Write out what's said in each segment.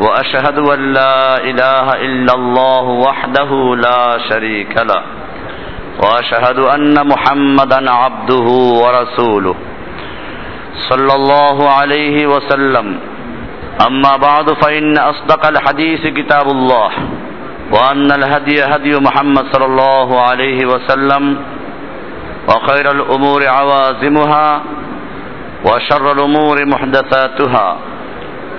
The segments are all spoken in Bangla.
وأشهد أن لا إله إلا الله وحده لا شريك له. وأشهد أن محمدا عبده ورسوله. صلى الله عليه وسلم. أما بعد فإن أصدق الحديث كتاب الله. وأن الهدي هدي محمد صلى الله عليه وسلم. وخير الأمور عوازمها. وشر الأمور محدثاتها.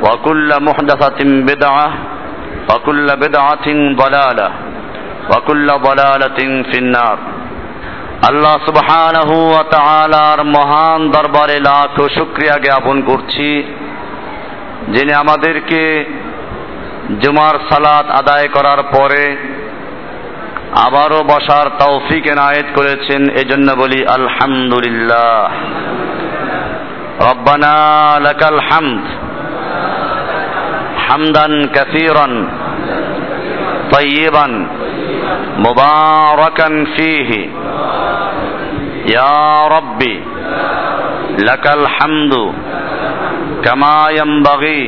وكل محدثة بدعة وكل بدعة ضلالة وكل ضلالة في النار আল্লাহ সুবহানাহু ওয়া তাআলার মহান দরবারে লাখ শুকরিয়া জ্ঞাপন করছি যিনি আমাদেরকে জুমার সালাত আদায় করার পরে আবারও বসার তৌফিক এনায়েত করেছেন এজন্য বলি আলহামদুলিল্লাহ রব্বানা লাকাল হামদ حمدا كثيرا طيبا مباركا فيه يا ربي لك الحمد كما ينبغي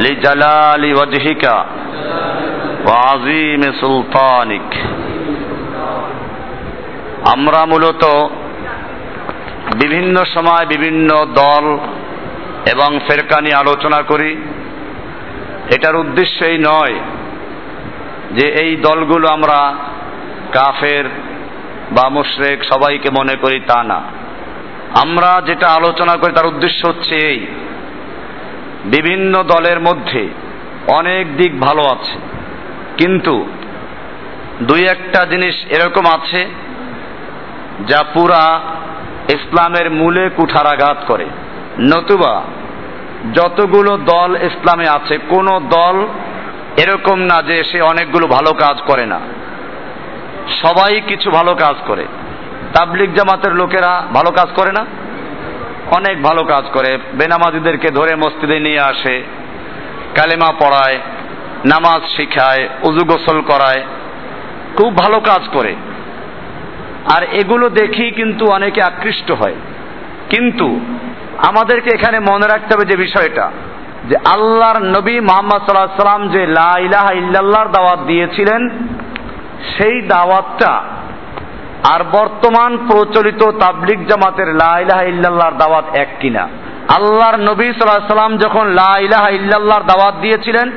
لجلال وجهك وعظيم سلطانك আমরা মূলত বিভিন্ন সময় বিভিন্ন দল এবং ফেরকা নিয়ে আলোচনা করি এটার উদ্দেশ্য এই নয় যে এই দলগুলো আমরা কাফের বা মুশরেক সবাইকে মনে করি তা না। আমরা যেটা আলোচনা করি তার উদ্দেশ্য হচ্ছে এই। বিভিন্ন দলের মধ্যে অনেক দিক ভালো আছে, কিন্তু দুই একটা জিনিস এরকম আছে যা পুরা ইসলামের মূলে কুঠারাঘাত করে। নতুবা যতগুলো দল ইসলামে আছে, কোন দল এরকম না যে সে অনেকগুলো ভালো কাজ করে না। সবাই কিছু ভালো কাজ করে। তাবলিক জামাতের লোকেরা ভালো কাজ করে না? অনেক ভালো কাজ করে। বেনামাজিদেরকে ধরে মসজিদে নিয়ে আসে, কালেমা পড়ায়, নামাজ শিখায়, উজু গোসল করায়, খুব ভালো কাজ করে। আর এগুলো দেখি কিন্তু অনেকে আকৃষ্ট হয়। কিন্তু আমাদেরকে এখানে মনে রাখতে হবে যে বিষয়টা, যে আল্লাহর নবী মোহাম্মদ সাল্লাহ সাল্লাম যে লা ইলাহা ইল্লাল্লাহর দাওয়াত দিয়েছিলেন, সেই দাওয়াতটা আর বর্তমান প্রচলিত তাবলিক জামাতের লা ইলাহা দাওয়াত এক কিনা। আল্লাহর নবী সাল্লাহ সাল্লাম যখন লা ইলাহা দাওয়াত দিয়েছিলেন,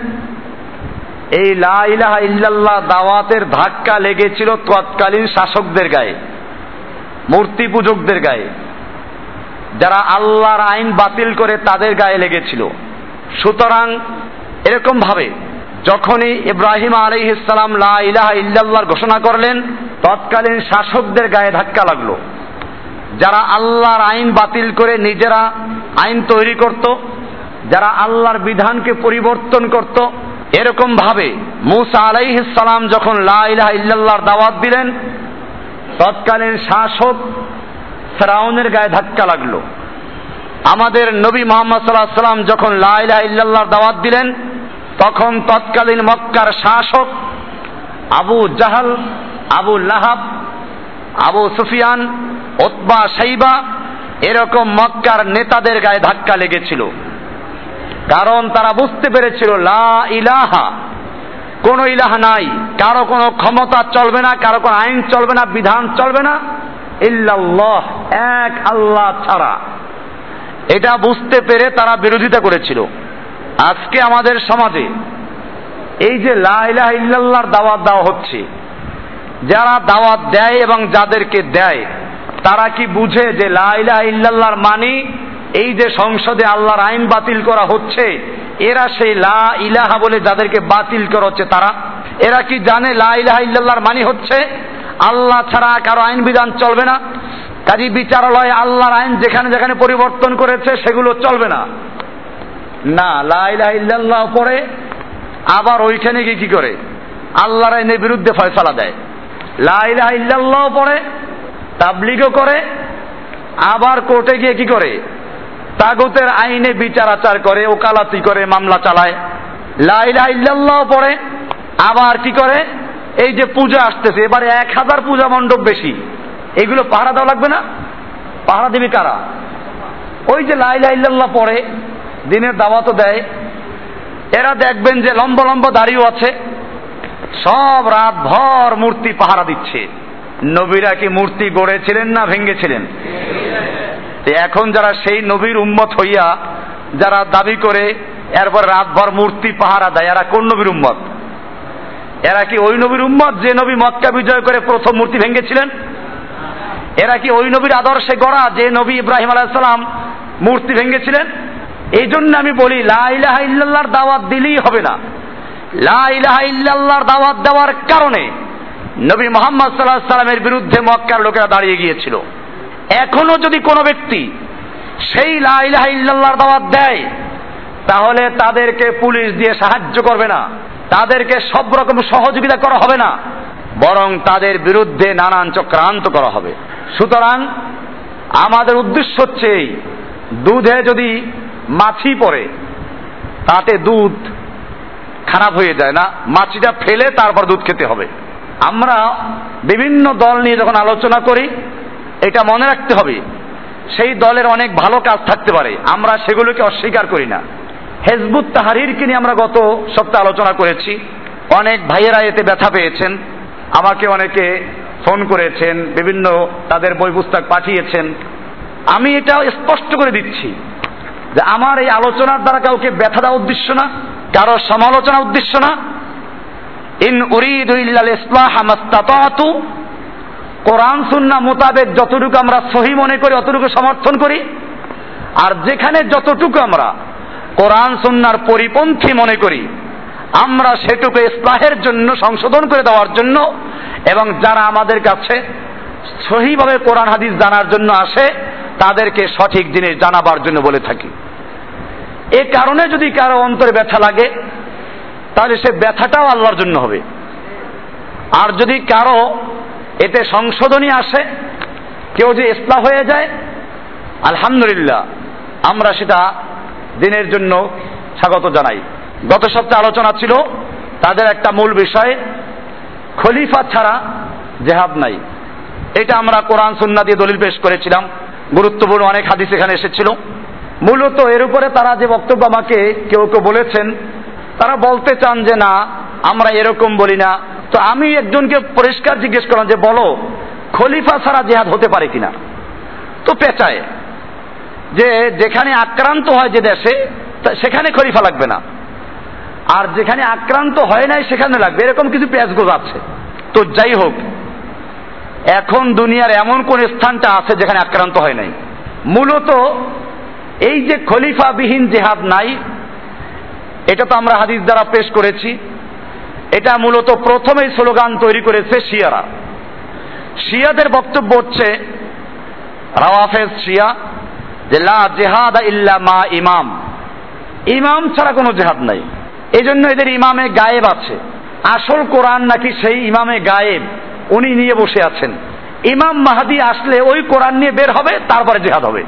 এই লা ইলাহা ইল্লাল্লাহ দাওয়াতের ধাক্কা লেগেছিল তৎকালীন শাসকদের গায়ে, মূর্তি পূজকদের গায়ে। যারা আল্লাহর আইন বাতিল করে তাদের গায়ে লেগেছিল। সুতরাং এরকম ভাবে যখনই ইব্রাহিম আলী ইসলাম লা ইলাহা ইল্লাল্লাহর ঘোষণা করলেন, তৎকালীন শাসকদের গায়ে ধাক্কা লাগল। যারা আল্লাহর আইন বাতিল করে নিজেরা আইন তৈরি করত, যারা আল্লাহর বিধানকে পরিবর্তন করত, এরকম ভাবে মুসা আলাইহিসালাম যখন লা ইলাহা ইল্লাল্লাহর দাওয়াত দিলেন, তৎকালীন শাসক ফেরাউনের গায়ে ধাক্কা লাগল। আমাদের নবী মোহাম্মদ সাল্লাহ সাল্লাম যখন লাইলা ইল্লাল্লাহর দাওয়াত দিলেন, তখন তৎকালীন মক্কার শাসক আবু জাহাল, আবু লাহাব, আবু সুফিয়ান ওতবা সাইবা এরকম মক্কার নেতাদের গায়ে ধাক্কা লেগেছিল। কারণ তারা বুঝতে পেরেছিল, লা ইলাহা কোন ইলাহা নাই, কারও কোনো ক্ষমতা চলবে না, কারও কোনো আইন চলবে না, বিধান চলবে না। ইল্লাল্লাহ, এক আল্লাহ ছাড়া। এটা বুঝতে পেরে তারা বিরোধিতা করেছিল। আজকে আমাদের সমাজে এই যে লাইলাহ ইল্লাল্লাহর দাওয়াত দেওয়া হচ্ছে, যারা দাওয়াত দেয় এবং যাদেরকে দেয়, তারা কি বুঝে যে লাইলাহ ইল্লাল্লাহর মানি এই যে সংসদে আল্লাহর আইন বাতিল করা হচ্ছে, এরা সেই লা ইলাহা বলে যাদেরকে বাতিল করা হচ্ছে তারা? এরা কি জানে লা ইলাহা ইল্লাল্লাহর মানি হচ্ছে? আল্লাহ ছাড়া কারও আইন বিধান চলবে না। কাজী বিচারালয় আল্লাহর আইন যেখানে যেখানে পরিবর্তন করেছে, সেগুলো চলবে না। না লাইলাহ পরে আবার ওইখানে গিয়ে কি করে? আল্লাহর আইনের বিরুদ্ধে ফয়সালা দেয়। লাইলাহ ইল্লাল্লাহ পড়ে, তাবলিগও করে, আবার কোর্টে গিয়ে কি করে? তাগুতের আইনে বিচার আচার করে, ওকালাতি করে, মামলা চালায়। লাইলাহ ইল্লাল্লাহ পড়ে, আবার কি করে? এই যে পূজা আসতেছে, এবারে এক হাজার পূজা মণ্ডপ বেশি। এগুলো পাহারা দেওয়া লাগবে না? পাহারা দেবে কারা? ওই যে লাইলা ইল্লাল্লাহ পড়ে, দিনের দাওয়াতও দেয়। এরা দেখবেন যে লম্বা লম্বা দাড়িও আছে। সব রাত ভর মূর্তি পাহারা দিচ্ছে। নবীরা কি মূর্তি গড়েছিলেন না ভেঙ্গেছিলেন এখন যারা সেই নবীর উম্মত হইয়া যারা দাবি করে, এরপর রাতভর মূর্তি পাহারা দেয়, এরা কোন নবীর উম্মত? এরা কি ওই নবীর উম্মত যে নবী মক্কা বিজয় করে প্রথম মূর্তি ভেঙেছিলেন? এরা কি ওই নবীর আদর্শে গড়া যে নবী ইব্রাহিম আলাইসালাম মূর্তি ভেঙেছিলেন? এই জন্য আমি বলি লাইলাহা ইল্লাল্লাহর দাওয়াত দিলেই হবে না। লাইলাহা ইল্লাল্লাহর দাওয়াত দেওয়ার কারণে নবী মোহাম্মদ সাল্লাহ সাল্লামের বিরুদ্ধে মক্কার লোকেরা দাঁড়িয়ে গিয়েছিল। এখনও যদি কোনো ব্যক্তি সেই লাইলাহা ইল্লাল্লাহর দাওয়াত দেয়, তাহলে তাদেরকে পুলিশ দিয়ে সাহায্য করবে না। তাদেরকে সব রকম সহযোগিতা করা হবে না, বরং তাদের বিরুদ্ধে নানান চক্রান্ত করা হবে। সুতরাং আমাদের উদ্দেশ্য হচ্ছে দুধে যদি মাছি পড়ে, তাতে দুধ খারাপ হয়ে যায় না, মাছিটা ফেলে তারপর দুধ খেতে হবে। আমরা বিভিন্ন দল নিয়ে যখন আলোচনা করি, এটা মনে রাখতে হবে, সেই দলের অনেক ভালো কাজ থাকতে পারে, আমরা সেগুলোকে অস্বীকার করি না। হেজবুত তাহারিরকে নিয়ে আমরা গত সপ্তাহে আলোচনা করেছি। অনেক ভাইয়েরা এতে ব্যথা পেয়েছেন, আমাকে অনেকে ফোন করেছেন, বিভিন্ন তাদের বই পুস্তক পাঠিয়েছেন। আমি এটা স্পষ্ট করে দিচ্ছি যে আমার এই আলোচনার দ্বারা কাউকে ব্যথা দেওয়া উদ্দেশ্য না, কারও সমালোচনা উদ্দেশ্য না। ইন উরিদু ইল্লাল ইসলাহ মাস্তাতাতু, কোরআন সুন্না মোতাবেক যতটুকু আমরা সহি মনে করি, অতটুকু সমর্থন করি। আর যেখানে যতটুকু আমরা কোরআন সুন্নার পরিপন্থী মনে করি। আমরা সেটুকু ইসলাহের জন্য সংশোধন করে দেওয়ার জন্য এবং যারা আমাদের কাছে সহিভাবে কোরআন হাদিস জানার জন্য আসে, তাদেরকে সঠিক জিনিস জানাবার জন্য বলে থাকি। এ কারণে যদি কারও অন্তরে ব্যথা লাগে, তাহলে সে ব্যথাটাও আল্লাহর জন্য হবে। আর যদি কারও এতে সংশোধনী আসে, কেউ যে ইসলাম হয়ে যায়, আলহামদুলিল্লাহ, আমরা সেটা দিনের জন্য স্বাগত জানাই। গত সপ্তাহে আলোচনা ছিল তাদের একটা মূল বিষয়, খলিফা ছাড়া জেহাদ নাই। এটা আমরা কোরআন সুন্না দিয়ে দলিল পেশ করেছিলাম। গুরুত্বপূর্ণ অনেক হাদিস এখানে এসেছিল। মূলত এর উপরে তারা যে বক্তব্য আমাকে কেউ কেউ বলেছেন, তারা বলতে চান যে, না, আমরা এরকম বলি না। তো আমি একজনকে পরিষ্কার জিজ্ঞেস করলাম যে, বলো, খলিফা ছাড়া জেহাদ হতে পারে কিনা? তো পেঁচায়। যে যেখানে আক্রান্ত হয় যে দেশে সেখানে খলিফা লাগবে না। আর যেখানে আক্রান্ত হয় নাই সেখানে লাগবে। এরকম কিছু পেঁচগোজ আছে। তো যাই হোক, এখন দুনিয়ার এমন কোন স্থানটা আছে যেখানে আক্রান্ত হয় নাই। মূলত এই যে খলিফাবিহীন জেহাদ নাই, এটা তো আমরা হাদিস দ্বারা পেশ করেছি। এটা মূলত প্রথমেই স্লোগান তৈরি করেছে শিয়ারা। শিয়াদের বক্তব্য হচ্ছে, রাওয়াফেজ শিয়া যে লা জেহাদ ইল্লা মা ইমাম। ইমাম ছাড়া কোনো জেহাদ নাই। এই জন্য এদের ইমামে গায়েব আছে। আসল কোরআন নাকি সেই ইমামে গায়েব। উনি নিয়ে বসে আছেন। ইমাম মাহাদি আসলে ওই কোরআন নিয়ে বের হবে, তারপরে জেহাদ হবে।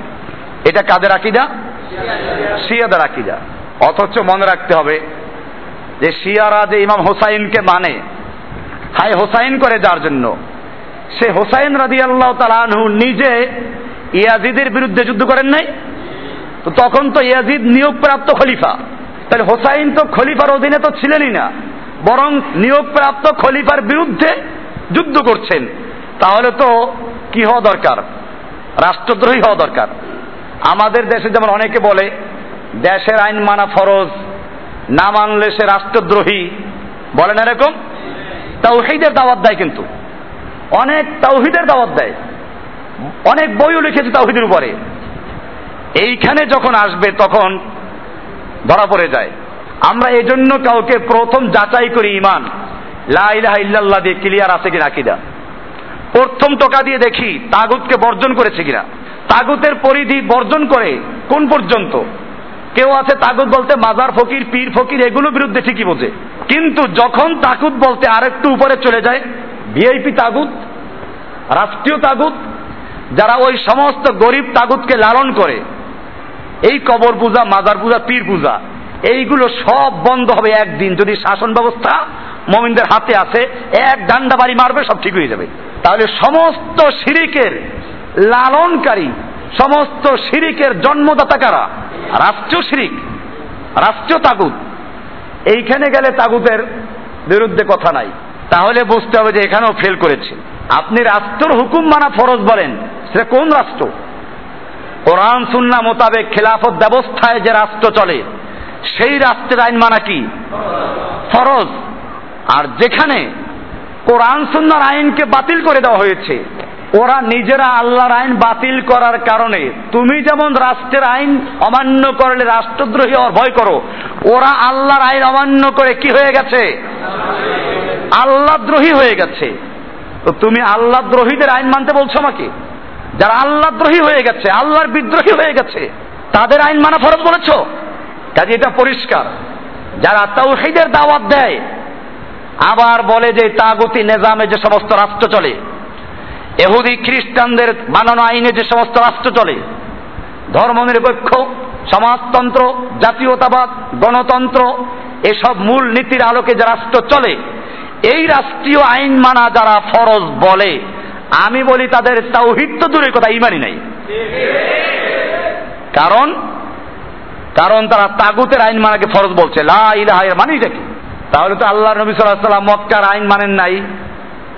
এটা কাদের আকিদা? শিয়াদের আকিদা। অথচ মনে রাখতে হবে যে শিয়ারা যে ইমাম হোসাইনকে মানে হাই হোসাইন করে যার জন্য। সে হোসাইন রাজি আল্লাহ তালানহু নিজে ইয়াজিদের বিরুদ্ধে যুদ্ধ করেন নাই? তো তখন তো ইয়াজিদ নিয়োগপ্রাপ্ত খলিফা। তাহলে হোসাইন তো খলিফার অধীনে তো ছিলেনই না। বরং নিয়োগপ্রাপ্ত খলিফার বিরুদ্ধে যুদ্ধ করছেন। তাহলে তো কি হওয়া দরকার? রাষ্ট্রদ্রোহী হওয়া দরকার। আমাদের দেশে যেমন অনেকে বলে, দেশের আইন মানা ফরজ, না মানলে সে রাষ্ট্রদ্রোহী। বলেন এরকম? তাওহিদের দাওয়াত দেয় কিন্তু। অনেক তাওহিদের দাওয়াত দেয়। অনেক বইও লিখেছে তাওহিদের উপরে। এইখানে যখন আসবে, তখন ধরা পড়ে যায়। আমরা এই জন্য কাউকে প্রথম যাচাই করি ইমান লাইলাহ ইল্লাল্লাহ দিয়ে ক্লিয়ার আছে কিনা কিনা প্রথম টোকা দিয়ে দেখি তাগুতকে বর্জন করেছে কিনা। তাগুতের পরিধি বর্জন করে কোন পর্যন্ত? কেউ আছে তাগুত বলতে মাজার ফকির, পীর ফকির, এগুলো বিরুদ্ধে ঠিকই বোঝে। কিন্তু যখন তাগুত বলতে আরেকটু উপরে চলে যায়, ভিআইপি তাগুত, রাষ্ট্রীয় তাগুত যারা ওই সমস্ত গরিব তাগুতকে লালন করে, এই কবর পূজা, মাজার পূজা, পীর পূজা, এইগুলো সব বন্ধ হবে একদিন। যদি শাসন ব্যবস্থা মমিনদের হাতে আছে, এক ডান্ডা বাড়ি মারবে, সব ঠিক হয়ে যাবে। তাহলে সমস্ত শিরিকের লালনকারী, সমস্ত শিরিকের জন্মদাতা কারা রাষ্ট্রীয় শিরিক, রাষ্ট্রীয় তাগুত, এইখানে গেলে তাগুতের বিরুদ্ধে কথা নাই। তাহলে বুঝতে হবে যে এখানেও ফেল করেছে। আপনি রাষ্ট্রের হুকুম মানা ফরজ বলেন সেটা কোন রাষ্ট্র? কোরআন, সুন্না মোতাবেক খেলাফত ব্যবস্থায় যে রাষ্ট্র চলে, সেই রাষ্ট্রের আইন মানা কি? ফরজ। আর যেখানে কোরআন, সুন্নার আইনকে বাতিল করে দেওয়া হয়েছে, ওরা নিজেরা আল্লাহর আইন বাতিল করার কারণে, তুমি যেমন রাষ্ট্রের আইন অমান্য করলে রাষ্ট্রদ্রোহী হওয়ার ভয় করো, ওরা আল্লাহর আইন অমান্য করে কি হয়ে গেছে? আল্লাহ দ্রোহী হয়ে গেছে। তো তুমি আল্লাহ দ্রোহীদের আইন মানতে বলছো আমাকে? যারা আল্লাহ দ্রোহী হয়ে গেছে, আল্লাহর বিদ্রোহী হয়ে গেছে, তাদের আইন মানা ফরজ বলেছ? কাজে এটা পরিষ্কার। যারা তৌহিদের দাওয়াত দেয়, আবার বলে যে তাগতি নেজামে যে সমস্ত রাষ্ট্র চলে, এহুদি খ্রিস্টানদের বানানো আইনে যে সমস্ত রাষ্ট্র চলে, ধর্মনিরপেক্ষ, সমাজতন্ত্র, জাতীয়তাবাদ, গণতন্ত্র, এসব মূল নীতির আলোকে যে রাষ্ট্র চলে, এই রাষ্ট্রীয় আইন মানা যারা ফরজ বলে আমি বলি তাদের তাওহিদ তো দূরের কথা, ইমানই নাই। কারণ কারণ তারা তাগুতের আইন মানাকে ফরজ বলছে। লা ইলাহা এর মানেই কি? তাহলে তো আল্লাহ নবী সাল্লাম মক্কার আইন মানেন নাই।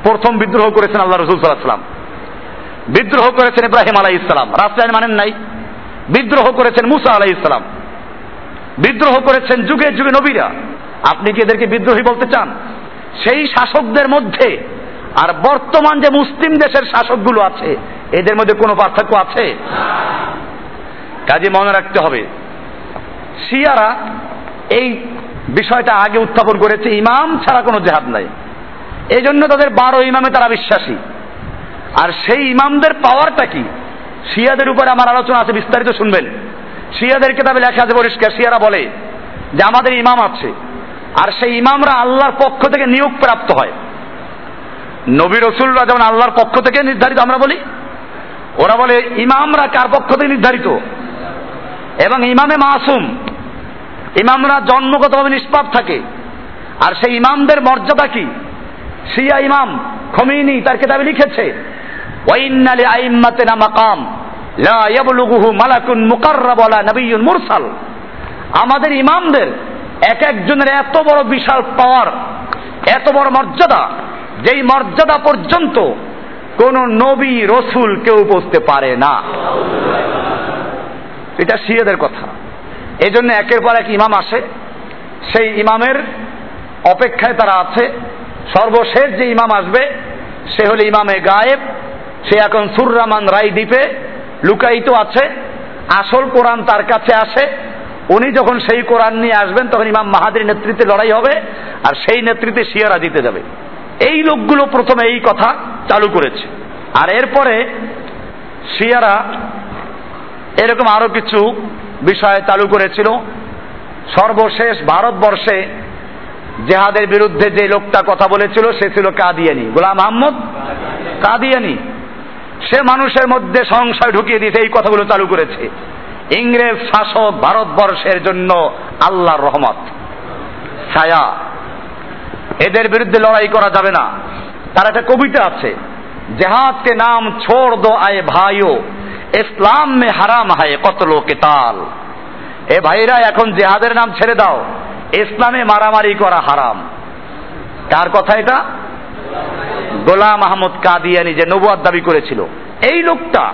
প্রথম বিদ্রোহ করেছেন আল্লাহ রসুল সাল্লাম। বিদ্রোহ করেছেন ইব্রাহিম আলাই ইসলাম রাষ্ট্র আইন মানেন নাই। বিদ্রোহ করেছেন মুসা আলাই ইসলাম বিদ্রোহ করেছেন যুগে যুগে নবীরা। আপনি কি এদেরকে বিদ্রোহী বলতে চান? সেই শাসকদের মধ্যে আর বর্তমান যে মুসলিম দেশের শাসকগুলো আছে, এদের মধ্যে কোনো পার্থক্য আছে? কাজে মনে রাখতে হবে, শিয়ারা এই বিষয়টা আগে উত্থাপন করেছে, ইমাম ছাড়া কোনো জেহাদ নাই। এই জন্য তাদের বারো ইমামে তারা বিশ্বাসী। আর সেই ইমামদের পাওয়ারটা কি? শিয়াদের উপরে আমার আলোচনা আছে, বিস্তারিত শুনবেন। শিয়াদের কিতাবে লেখা আছে পরিষ্কার, শিয়ারা বলে যে আমাদের ইমাম আছে, আর সেই ইমামরা আল্লাহর পক্ষ থেকে নিয়োগ প্রাপ্ত হয়। নবী রসুলরা যেমন আল্লাহর পক্ষ থেকে নির্ধারিত, আমরা বলি? ওরা বলে, ইমামরা কার পক্ষ থেকে নির্ধারিত? এবং ইমামে মাসুম, ইমামরা জন্মগতভাবে নিষ্পাপ থাকে। আর সেই ইমামদের মর্যাদা কি? শিয়া ইমাম, খমিনি তার কিতাবে লিখেছে ওয়াইন্নালি আইম্মাতিনা মাকাম, লা ইয়াবলুগুহু মালাকুন মুকাররাব ওয়ালা মুরসাল। আমাদের ইমামদের এক একজনের এত বড় বিশাল পাওয়ার এত বড় মর্যাদা যেই মর্যাদা পর্যন্ত কোন নবী, রসুল কেউ পৌঁছতে পারে না। এটা শিয়াদের কথা। এই জন্য একের পর এক ইমাম আসে। সেই ইমামের অপেক্ষায় তারা আছে। সর্বশেষ যে ইমাম আসবে, সে হলো ইমামে গায়েব। সে এখন সুররামান রাই দ্বীপে লুকায়িত আছে। আসল কোরআন তার কাছে আসে। উনি যখন সেই কোরআন নিয়ে আসবেন, তখন ইমাম মাহাদির নেতৃত্বে লড়াই হবে, আর সেই নেতৃত্বে শিয়ারা জিতে যাবে। এই লোকগুলো প্রথমে এই কথা চালু করেছে। আর এরপরে শিয়ারা এরকম আরও কিছু বিষয় চালু করেছিল। সর্বশেষ ভারতবর্ষে জেহাদের বিরুদ্ধে যে লোকটা কথা বলেছিল, সে ছিল কাদিয়ানি। গোলাম আহমদ কাদিয়ানি। সে মানুষের মধ্যে সংশয় ঢুকিয়ে দিয়েছে, এই কথাগুলো চালু করেছে। ইংরেজ শাসক ভারতবর্ষের জন্য আল্লাহর রহমত। ছায়া। এদের বিরুদ্ধে লড়াই করা যাবে না। তার একটা কবিতা আছে জেহাদ কে নাম ছোড় দো আয়ে ভাইও, ইসলাম মে হারাম হায় কতলো কেতাল। এ ভাইরা, এখন জেহাদের নাম ছেড়ে দাও, ইসলামে মারামারি করা হারাম। কার কথা এটা? গোলাম আহমদ কাদিয়ানি যে নবুয়াদ দাবি করেছিল। এই লোকটা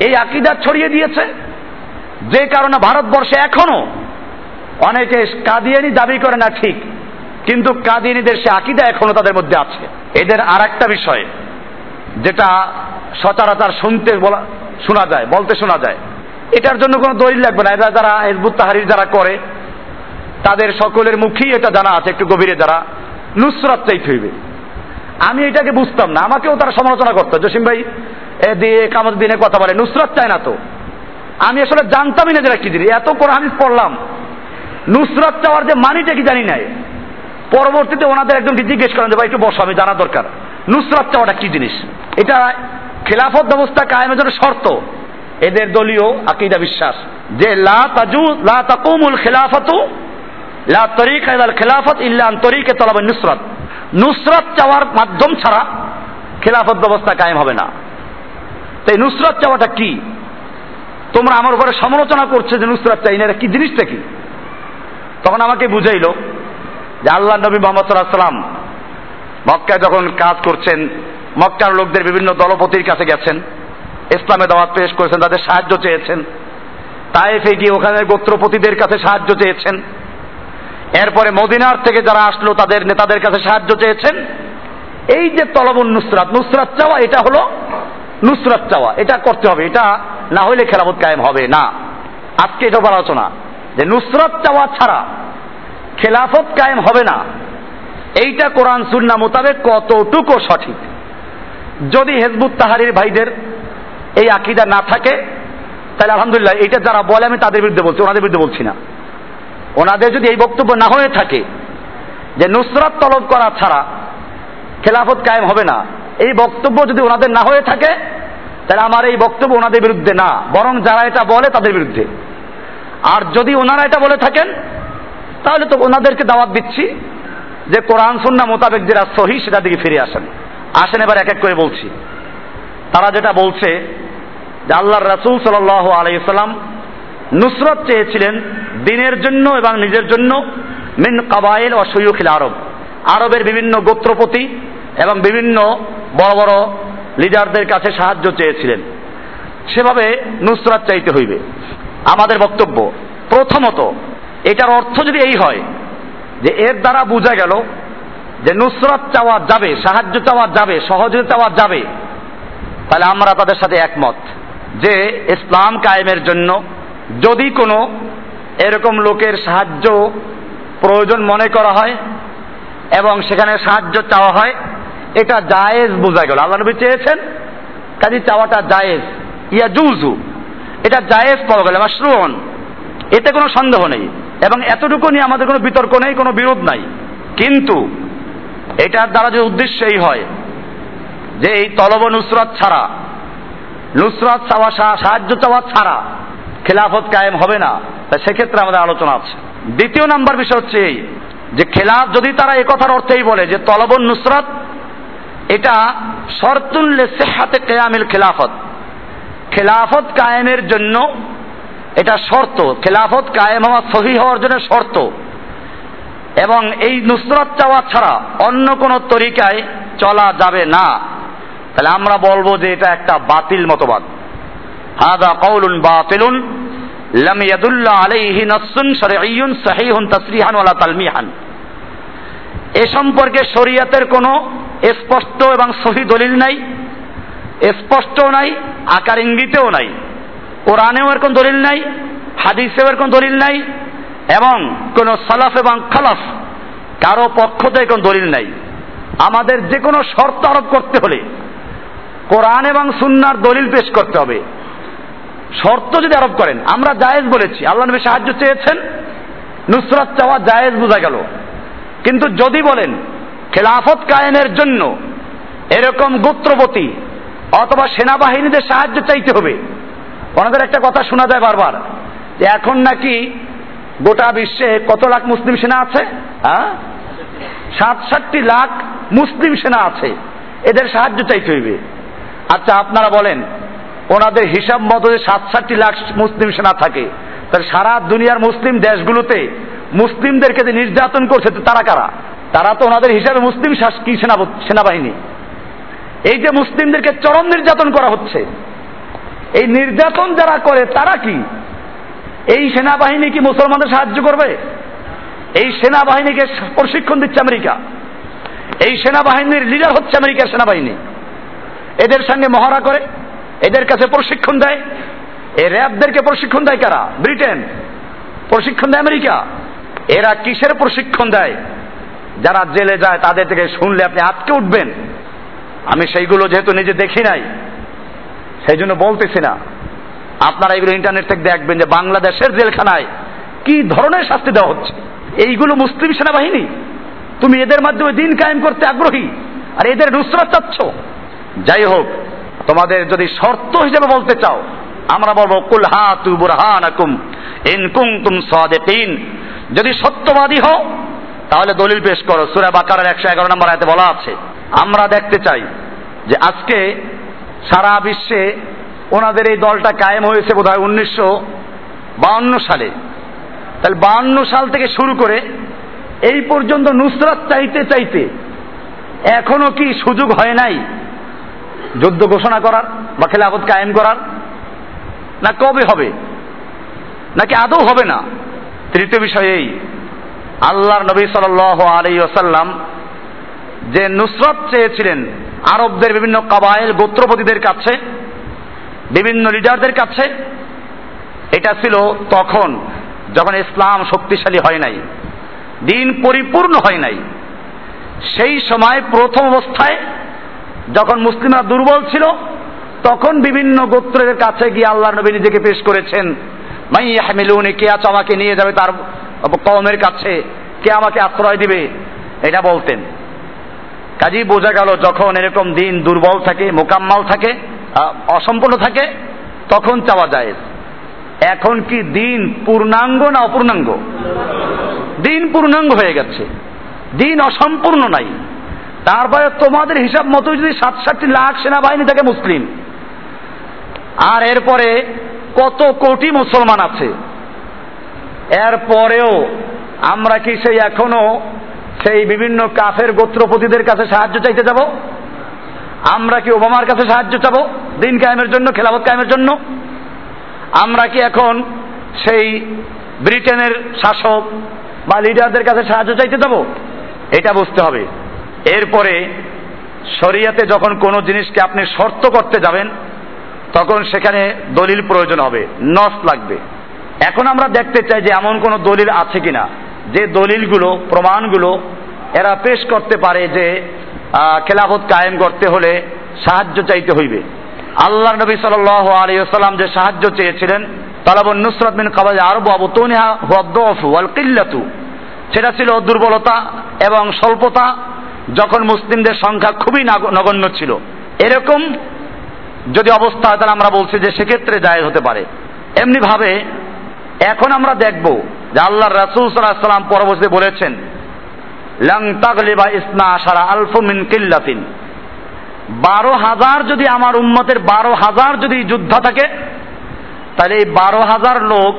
এই আকিদা ছড়িয়ে দিয়েছে, যে কারণে ভারতবর্ষে এখনও অনেকে কাদিয়ানি দাবি করে না ঠিক। কিন্তু কাদিয়ানিদের সে আকিদা এখনও তাদের মধ্যে আছে। এদের আর একটা বিষয়, যেটা সচরাচর শুনতে বলা, শোনা যায়, বলতে শোনা যায়। এটার জন্য কোনো দলিল লাগবে না। এরা যারা হেজবুত তাহারির যারা করে, তাদের সকলের মুখেই এটা জানা আছে, একটু গভীরে যারা। নুসরাত চাইতে হইবে। আমি এটাকে বুঝতাম না। আমাকেও তারা সমালোচনা করতো। জসিম ভাই এ দিয়ে কামত দিনে কথা বলে, নুসরাত চায় না তো। আমি আসলে জানতামই না যারা কি জিনিস। এত করে হাদিস পড়লাম। নুসরাত চাওয়ার যে মানিটা কি জানি নাই। পরবর্তীতে ওনাদের একজনকে জিজ্ঞেস করেন যে, ভাই, একটু বসো, আমি জানা দরকার। নুসরাত চাওয়াটা কি জিনিস? এটা খেলাফত ব্যবস্থা কায়েমের জন্য শর্ত। এদের দলীয় আকিদা বিশ্বাস। যে, লা তাজু, লা তাকুমুল খেলাফতু, লা তরিক আল খেলাফত ইল্লা আন তরিকে তলাব নুসরাত। নুসরাত চাওয়ার মাধ্যম ছাড়া খেলাফত ব্যবস্থা কায়েম হবে না। তাই নুসরাত চাওয়াটা কি? তোমরা আমার উপরে সমালোচনা করছে যে, নুসরাত চাই না এটা কি জিনিসটা কি? তখন আমাকে বুঝাইলো যে আল্লাহ নবী মোহাম্মদ সাল্লাম মক্কায় যখন কাজ করছেন, মক্কার লোকদের বিভিন্ন দলপতির কাছে গেছেন, ইসলামে দাওয়াত পেশ করেছেন, তাদের সাহায্য চেয়েছেন তাইফে গিয়ে ওখানে গোত্রপতিদের কাছে সাহায্য চেয়েছেন, এরপরে মদিনার থেকে যারা আসলো, তাদের নেতাদের কাছে সাহায্য চেয়েছেন। এই যে তলবন নুসরাত নুসরাত চাওয়া, এটা হলো নুসরাত চাওয়া, এটা করতে হবে, এটা না হলে খেলাফত কায়েম হবে না। আজকে এটা আলোচনা, যে নুসরাত চাওয়া ছাড়া খেলাফত কায়েম হবে না। এইটা কোরআন সুন্না মোতাবেক কতটুকু সঠিক? যদি হেজবুত তাহারির ভাইদের এই আকিদা না থাকে, তাহলে আলহামদুলিল্লাহ এটা যারা বলে আমি তাদের বিরুদ্ধে বলছি, ওনাদের বিরুদ্ধে বলছি না। ওনাদের যদি এই বক্তব্য না হয়ে থাকে যে নুসরাত তলব করা ছাড়া খেলাফত কায়েম হবে না, এই বক্তব্য যদি ওনাদের না হয়ে থাকে, তাহলে আমার এই বক্তব্য ওনাদের বিরুদ্ধে না, বরং যারা এটা বলে তাদের বিরুদ্ধে। আর যদি ওনারা এটা বলে থাকেন তাহলে তো ওনাদেরকে দাওয়াত দিচ্ছি যে কোরআন সুন্না মোতাবেক যেটা সহি সেটা দিকে ফিরে আসেন। আসেন এবার এক এক করে বলছি। তারা যেটা বলছে যে আল্লাহর রাসুল সাল আলাইসাল্লাম নুসরত চেয়েছিলেন দিনের জন্য এবং নিজের জন্য মিন কাবাইল ও সৈয়খিল আরব। আরবের বিভিন্ন গোত্রপতি এবং বিভিন্ন বড় বড় লিডারদের কাছে সাহায্য চেয়েছিলেন। সেভাবে নুসরাত চাইতে হইবে। আমাদের বক্তব্য, প্রথমত এটার অর্থ যদি এই হয়, যে এর দ্বারা বোঝা গেল যে নুসরত চাওয়া যাবে, সাহায্য চাওয়া যাবে, সহযোগিতা চাওয়া যাবে, তাহলে আমরা তাদের সাথে একমত যে ইসলাম কায়েমের জন্য যদি কোনো এরকম লোকের সাহায্য প্রয়োজন মনে করা হয় এবং সেখানে সাহায্য চাওয়া হয়, এটা জায়েজ বোঝা গেল। আল্লাহ নবী চেয়েছেন, কাজে চাওয়াটা জায়েজ। ইয়া জুজু এটা জায়েজ পাওয়া গেল মাসরুন এতে কোনো সন্দেহ নেই। এবং এতটুকু নিয়ে আমাদের কোনো বিতর্ক নেই, কোনো বিরোধ নাই। কিন্তু এটার দ্বারা যে উদ্দেশ্য এই হয়, যে এই তলব নুসরত ছাড়া, নুসরত চাওয়া সাহায্য চাওয়া ছাড়া খেলাফত কায়েম হবে না, তা সেক্ষেত্রে আমাদের আলোচনা আছে। দ্বিতীয় নাম্বার বিষয় হচ্ছে এই, যে খেলাফ যদি তারা কথার অর্থেই বলে যে তলবন নুসরত, এটা শর্তুল্লে সেহাতে কেয়ামিল খেলাফত। খেলাফত কায়েমের জন্য এটা শর্ত। খেলাফত কায়েম হওয়া সহি হওয়ার জন্য শর্ত। এবং এই নুসরত চাওয়া ছাড়া অন্য কোনো তরিকায় চলা যাবে না। তাহলে আমরা বলব যে এটা একটা বাতিল মতবাদ। হাদা কৌলুন বাতিলুন, লাম ইয়াদুল্লাহ আলাইহি নাসসুন শারঈয়ুন সাহিহুন তাসরিহান ওয়ালা তালমিহান। এ সম্পর্কে শরীয়তের কোনো স্পষ্ট এবং সহি দলিল নাই, স্পষ্ট নাই, আকার ইঙ্গিতেও নাই। কোরআনেও এর কোন দলিল নাই, হাদিসেও এর কোন দলিল নাই, এবং কোন সালাফ এবং খালাফ কারও পক্ষ থেকে কোন দলিল নাই। আমাদের যে কোনো শর্ত আরোপ করতে হলে কোরআন এবং সুন্নার দলিল পেশ করতে হবে। শর্ত যদি আরোপ করেন, আমরা জায়েজ বলেছি, আল্লাহ নবী সাহায্য চেয়েছেন, নুসরাত চাওয়া জায়েজ বোঝা গেল। কিন্তু যদি বলেন, খেলাফত কায়েমের জন্য এরকম গোত্রপতি অথবা সেনাবাহিনীদের সাহায্য চাইতে হবে ওনাদের একটা কথা শোনা যায় বারবার। যে এখন নাকি গোটা বিশ্বে কত লাখ মুসলিম সেনা আছে? হ্যাঁ? সাতষট্টি লাখ মুসলিম সেনা আছে। এদের সাহায্য চাইতে হইবে। আচ্ছা আপনারা বলেন, ওনাদের হিসাব মতো যে সাতষট্টি লাখ মুসলিম সেনা থাকে, তাহলে সারা দুনিয়ার মুসলিম দেশগুলোতে মুসলিমদেরকে যে নির্যাতন করছে তারা কারা? তারা তো ওনাদের হিসাবে মুসলিম কি সেনাবাহিনী। এই যে মুসলিমদেরকে চরম নির্যাতন করা হচ্ছে এই নির্যাতন যারা করে, তারা কি? এই সেনাবাহিনী কি মুসলমানদের সাহায্য করবে? এই সেনাবাহিনীকে প্রশিক্ষণ দিচ্ছে আমেরিকা। এই সেনাবাহিনীর লিডার হচ্ছে আমেরিকার সেনাবাহিনী। এদের সঙ্গে মহড়া করে, এদের কাছে প্রশিক্ষণ দেয়। এই র্যাবদেরকে প্রশিক্ষণ দেয় কারা? ব্রিটেন। প্রশিক্ষণ দেয় আমেরিকা। এরা কিসের প্রশিক্ষণ দেয়? যারা জেলে যায়, তাদের থেকে শুনলে আপনি আটকে উঠবেন। আমি সেইগুলো যেহেতু নিজে দেখি নাই সেই জন্য বলতেছি না। আপনারা এগুলো ইন্টারনেট থেকে দেখবেন যে বাংলাদেশের জেলখানায় কি ধরনের শাস্তি দেওয়া হচ্ছে। এইগুলো মুসলিম সেনাবাহিনী। তুমি এদের মাধ্যমে দিন কায়েম করতে আগ্রহী। আর এদের নুসরত চাচ্ছ। যাই হোক, তোমাদের যদি শর্ত হিসেবে বলতে চাও, আমরা বলব, কুল হা তু বুরহানাকুম ইন যদি সত্যবাদী হও, তাহলে দলিল পেশ করো। সুরা সূরা বাকারার 111 নম্বর আয়াতে বলা আছে, আমরা দেখতে চাই যে আজকে সারা বিশ্বে ওনাদের এই দলটা কায়েম হয়েছে বোধহয় উনিশশো বাউন্ন সালে। তাহলে বাউন্ন সাল থেকে শুরু করে এই পর্যন্ত নুসরাত চাইতে চাইতে এখনও কি সুযোগ হয় নাই যুদ্ধ ঘোষণা করার বা খেলাফত কায়েম করার? না কবে হবে? নাকি আদৌ হবে না? তৃতীয় বিষয় এই, আল্লাহর নবী সাল আলী ওসাল্লাম যে নুসরত চেয়েছিলেন আরবদের বিভিন্ন কাবায়েল গোত্রপতিদের কাছে, বিভিন্ন লিডারদের কাছে। এটা ছিল তখন যখন ইসলাম শক্তিশালী হয় নাই, দিন পরিপূর্ণ হয় নাই। সেই সময় প্রথম অবস্থায় যখন মুসলিমরা দুর্বল ছিল, তখন বিভিন্ন গোত্রের কাছে গিয়ে আল্লাহ নবী নিজেকে পেশ করেছেন। মাই হামিলুনি কে আছো আমাকে নিয়ে যাবে তার কওমের কাছে? কে আমাকে আশ্রয় দিবে? এটা বলতেন। কাজেই বোঝা গেল যখন এরকম দিন দুর্বল থাকে, মোকাম্মাল থাকে অসম্পূর্ণ থাকে, তখন চাওয়া যায় এখন কি দিন পূর্ণাঙ্গ না অপূর্ণাঙ্গ? দিন পূর্ণাঙ্গ হয়ে গেছে। দিন অসম্পূর্ণ নাই। তারপরে তোমাদের হিসাব মতো যদি সাত লাখ সেনাবাহিনী থাকে মুসলিম, আর এরপরে কত কোটি মুসলমান আছে, এরপরেও আমরা কি সেই এখনও সেই বিভিন্ন কাফের গোত্রপতিদের কাছে সাহায্য চাইতে যাব। আমরা কি ওবামার কাছে সাহায্য চাবো? দিন কায়েমের জন্য, খেলাফত কায়েমের জন্য? আমরা কি এখন সেই ব্রিটেনের শাসক বা লিডারদের কাছে সাহায্য চাইতে যাব? এটা বুঝতে হবে। এরপরে শরিয়াতে যখন কোনো জিনিসকে আপনি শর্ত করতে যাবেন, তখন সেখানে দলিল প্রয়োজন হবে নস লাগবে। এখন আমরা দেখতে চাই যে এমন কোনো দলিল আছে কিনা। যে দলিলগুলো, প্রমাণগুলো এরা পেশ করতে পারে যে খেলাফত কায়েম করতে হলে সাহায্য চাইতে হইবে। আল্লাহ নবী সাল আলিয়াল্লাম যে সাহায্য চেয়েছিলেন, তালাবন নুসরত বিন কাবাজ আরব আবতনিহা হুয়াদ্দফু ওয়াল কিল্লাতু। সেটা ছিল দুর্বলতা এবং স্বল্পতা, যখন মুসলিমদের সংখ্যা খুবই নগণ্য ছিল। এরকম যদি অবস্থা হয়, তাহলে আমরা বলছি যে সেক্ষেত্রে জায়েজ হতে পারে। এমনি ভাবে এখন আমরা দেখব যে আল্লাহ রাসুল সাল্লাহ সাল্লাম পরবর্তীতে বলেছেন, লং ইসনা সারা আলফু কিল্লাতিন। বারো হাজার যদি আমার উম্মতের বারো হাজার যদি যোদ্ধা থাকে, তাহলে এই বারো হাজার লোক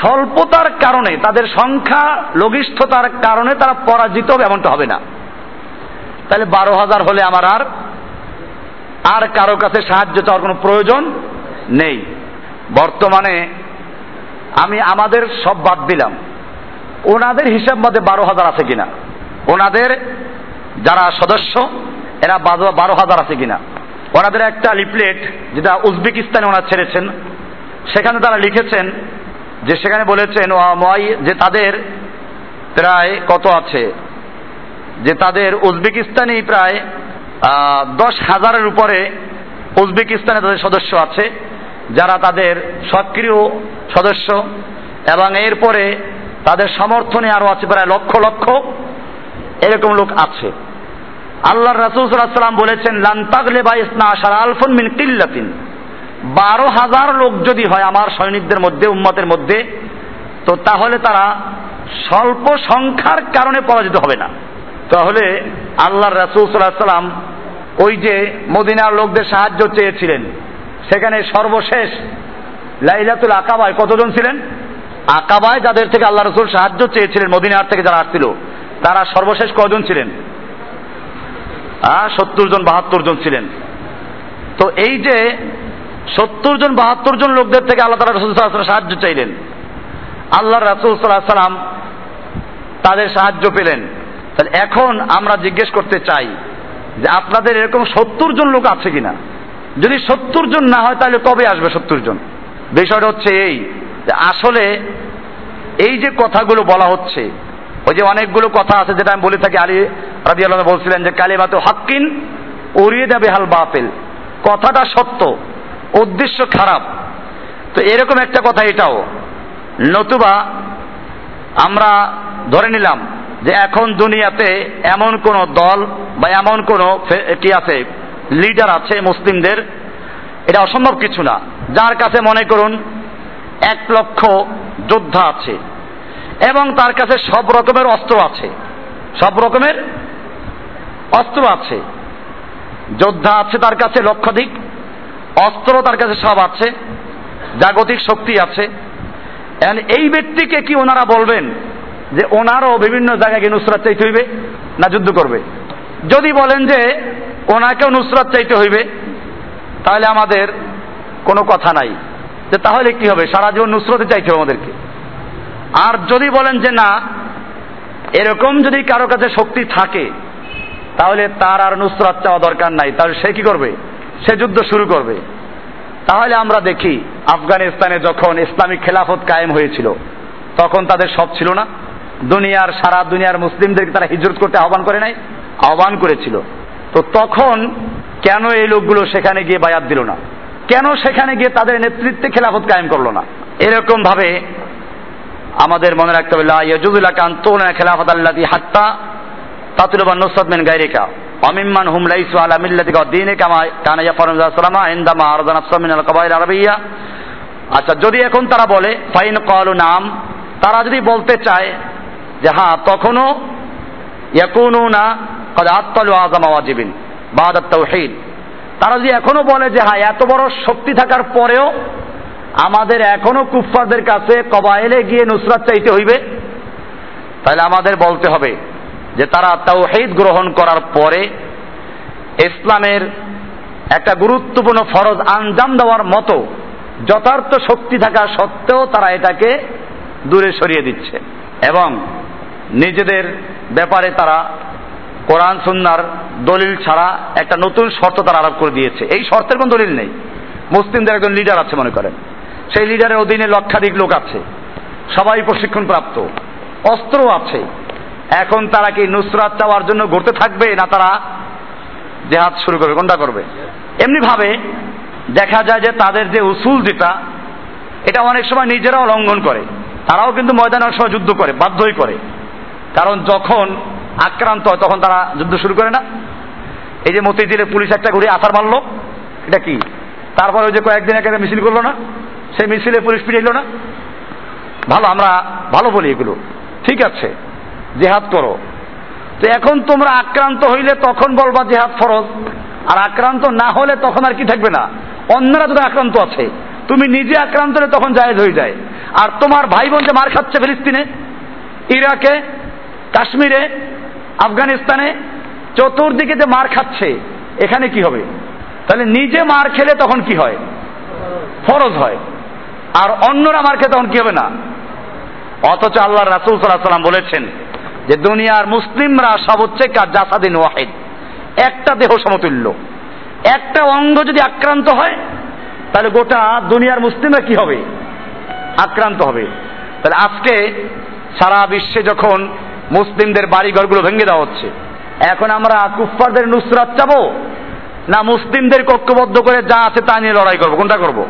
স্বল্পতার কারণে, তাদের সংখ্যা লঘিষ্ঠতার কারণে তারা পরাজিত হবে, এমনটা হবে না। তাহলে বারো হাজার হলে আমার আর আর কারও কাছে সাহায্য চাওয়ার কোনো প্রয়োজন নেই। বর্তমানে আমি আমাদের সব বাদ দিলাম। ওনাদের হিসাব মতে বারো হাজার আছে কিনা? ওনাদের যারা সদস্য, এরা বারো হাজার আছে কিনা? ওনাদের একটা লিফলেট যেটা উজবেকিস্তানে ওনারা ছেড়েছেন, সেখানে তারা লিখেছেন যে সেখানে বলেছেন যে তাদের প্রায় কত আছে? যে তাদের উজবেকিস্তানে প্রায় দশ হাজারের উপরে উজবেকিস্তানে তাদের সদস্য আছে। যারা তাদের সক্রিয় সদস্য এবং এরপরে তাদের সমর্থনে আরও আছে প্রায় লক্ষ লক্ষ এরকম লোক আছে। আল্লাহ রাসুল সাল্লাম বলেছেন লান্তাগলে বা ইসনা আসার আলফন মিন কিল্লাতিন। বারো হাজার লোক যদি হয় আমার সৈনিকদের মধ্যে, উম্মতের মধ্যে, তো তাহলে তারা স্বল্প সংখ্যার কারণে পরাজিত হবে না। তাহলে আল্লাহ রাসুল সাল্লাহ সাল্লাম ওই যে মদিনার লোকদের সাহায্য চেয়েছিলেন সেখানে সর্বশেষ লাইলাতুল আকাবায় কতজন ছিলেন? আকাবায় যাদের থেকে আল্লাহ রসুল সাহায্য চেয়েছিলেন মদিনার থেকে যারা আসছিল, তারা সর্বশেষ কজন ছিলেন? সত্তর জন, বাহাত্তর জন ছিলেন। তো এই যে সত্তর জন, বাহাত্তর জন লোকদের থেকে আল্লাহ তালা রসুল সাল্লাহ সাহায্য চাইলেন। আল্লাহ রাসুল সাল্লাহ সাল্লাম তাদের সাহায্য পেলেন। তাহলে এখন আমরা জিজ্ঞেস করতে চাই যে আপনাদের এরকম সত্তর জন লোক আছে কিনা? যদি সত্তর জন না হয়, তাহলে কবে আসবে সত্তর জন? বিষয়টা হচ্ছে এই আসলে এই যে কথাগুলো বলা হচ্ছে, ওই যে অনেকগুলো কথা আছে, যেটা আমি বলে থাকি, আলী রাজি আল্লাহ বলছিলেন যে, কালিমাতো হাক্কিন উড়িয়ে দেবে হাল বাপেল কথাটা সত্য, উদ্দেশ্য খারাপ। তো এরকম একটা কথা এটাও। নতুবা আমরা ধরে নিলাম যে, এখন দুনিয়াতে এমন কোন দল বা এমন কোন কি আছে লিডার আছে মুসলিমদের, এটা অসম্ভব কিছু না। যার কাছে মনে করুন, এক লক্ষ যোদ্ধা আছে, এবং তার কাছে সব রকমের অস্ত্র আছে। সব রকমের অস্ত্র আছে। যোদ্ধা আছে তার কাছে লক্ষাধিক, অস্ত্র তার কাছে সব আছে, জাগতিক শক্তি আছে। এই ব্যক্তিকে কি ওনারা বলবেন যে ওনারও বিভিন্ন জায়গায় গিয়ে নুসরাত চাইতে হইবে না যুদ্ধ করবে? যদি বলেন যে ওনাকেও নুসরাত চাইতে হইবে। তাহলে আমাদের কোনো কথা নাই। যে তাহলে কি হবে? সারা জীবন নুসরতে চাইতে হবে আমাদেরকে। আর যদি বলেন যে না, এরকম যদি কারও কাছে শক্তি থাকে, তাহলে তার আর নুসরাত চাওয়া দরকার নাই। তাহলে সে কি করবে? সে যুদ্ধ শুরু করবে। তাহলে আমরা দেখি, আফগানিস্তানে যখন ইসলামিক খেলাফত কায়েম হয়েছিল, তখন তাদের সব ছিল না। দুনিয়ার, সারা দুনিয়ার মুসলিমদেরকে তারা হিজরত করতে আহ্বান করে নাই, আহ্বান করেছিল। তো তখন কেন এই লোকগুলো সেখানে গিয়ে বায়াত দিল না? কেন সেখানে গিয়ে তাদের নেতৃত্বে খেলাফত কায়েম করল না? এরকম ভাবে আমাদের মনে রাখতে হবে ইয়াজুজুলা কান তুলনা খেলাফত আল্লাতি হাত্তা তাতুলবান নুসরাত মিন গায়রিকা অমিম্মান হুম লাইসু আলা মিল্লাতিকা দ্বীনে কামা কানা ইয়াফারুম সালামা ইনদামা আরদা নাফসা মিন আল কাবাইল আরবিয়া। আচ্ছা যদি এখন তারা বলে, ফাইন কলু নাম, তারা যদি বলতে চায় যে হ্যাঁ তখনও ইয়াকুনুনা কদ তাওহীদ তারা যদি এখনও বলে যে হ্যাঁ এত বড় শক্তি থাকার পরেও আমাদের এখনও কুফফারদের কাছে কবাইলে গিয়ে নুসরাত চাইতে হইবে, তাহলে আমাদের বলতে হবে যে তারা তাওহীদ গ্রহণ করার পরে ইসলামের একটা গুরুত্বপূর্ণ ফরজ আঞ্জাম দেওয়ার মতো যথার্থ শক্তি থাকা সত্ত্বেও তারা এটাকে দূরে সরিয়ে দিচ্ছে এবং নিজেদের ব্যাপারে তারা কোরআন, সুন্নার দলিল ছাড়া একটা নতুন শর্ত তারা আরোপ করে দিয়েছে। এই শর্তের কোনো দলিল নেই। মুসলিমদের একজন লিডার আছে মনে করেন। সেই লিডারের অধীনে লক্ষাধিক লোক আছে। সবাই প্রশিক্ষণ প্রাপ্ত অস্ত্র আছে। এখন তারা কি নুসরাত চাওয়ার জন্য ঘুরতে থাকবে না তারা জেহাদ শুরু করবে কোনটা করবে? এমনি ভাবে দেখা যায় যে তাদের যে উসুল যেটা, এটা অনেক সময় নিজেরাও লঙ্ঘন করে। তারাও কিন্তু ময়দানে অনেক সময় যুদ্ধ করে বাধ্যই করে। কারণ যখন আক্রান্ত হয়, তখন তারা যুদ্ধ শুরু করে না। এই যে মতিঝিলে পুলিশ একটা ঘুরে আসার মারলো, এটা কি? তারপর ওই যে কয়েকদিন একটা মিছিল করল না, সেই মিছিলে পুলিশ ফিরে না। ভালো, আমরা ভালো বলি এগুলো। ঠিক আছে, জেহাদ করো। তো এখন তোমরা আক্রান্ত হইলে তখন বলবা জেহাদ ফরজ, আর আক্রান্ত না হলে তখন আর কি থাকবে না। অন্যরা যদি আক্রান্ত আছে, তুমি নিজে আক্রান্ত হলে তখন জায়েজ হয়ে যায়। আর তোমার ভাই বোন যে মার খাচ্ছে ফিলিস্তিনে, ইরাকে, কাশ্মীরে আফগানিস্তানে চতুর্দিকে যে মার খাচ্ছে, এখানে কি হবে? তাহলে নিজে মার খেলে তখন কি হয়? ফরজ হয়। আর অন্যরা মার খেলে তখন কি হবে না? অথচ আল্লাহ রাসুল সাল্লাহ সাল্লাম বলেছেন যে দুনিয়ার মুসলিমরা সব হচ্ছে জাসাদিন ওয়াহিদ। একটা দেহ সমতুল্য। একটা অঙ্গ যদি আক্রান্ত হয়, তাহলে গোটা দুনিয়ার মুসলিমরা কি হবে? আক্রান্ত হবে। তাহলে আজকে সারা বিশ্বে যখন মুসলিমদের বাড়ি ঘরগুলো ভেঙে দেওয়া হচ্ছে। এখন আমরা কুফফারদের নুসরাত চাবো? না মুসলিমদের ঐক্যবদ্ধ করে যা আছে তা নিয়ে লড়াই করব? কোনটা করব?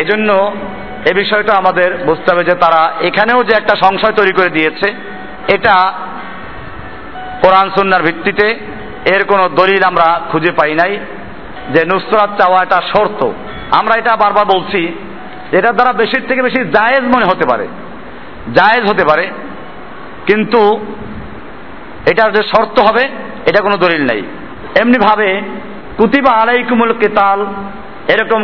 এজন্য এ বিষয়টা আমাদের বুঝতে হবে যে তারা এখানেও যে একটা সংশয় তৈরি করে দিয়েছে, এটা কোরআন সুন্নার ভিত্তিতে এর কোনো দলিল আমরা খুঁজে পাই নাই যে নুসরাত চাওয়া এটা শর্ত। আমরা এটা বারবার বলছি এটার দ্বারা বেশির থেকে বেশি জায়েজ মনে হতে পারে। জায়েজ হতে পারে। কিন্তু এটার যে শর্ত হবে, এটা কোনো দলিল নেই। এমনি ভাবে কুতিবা আলাইকুমুল কেতাল, এরকম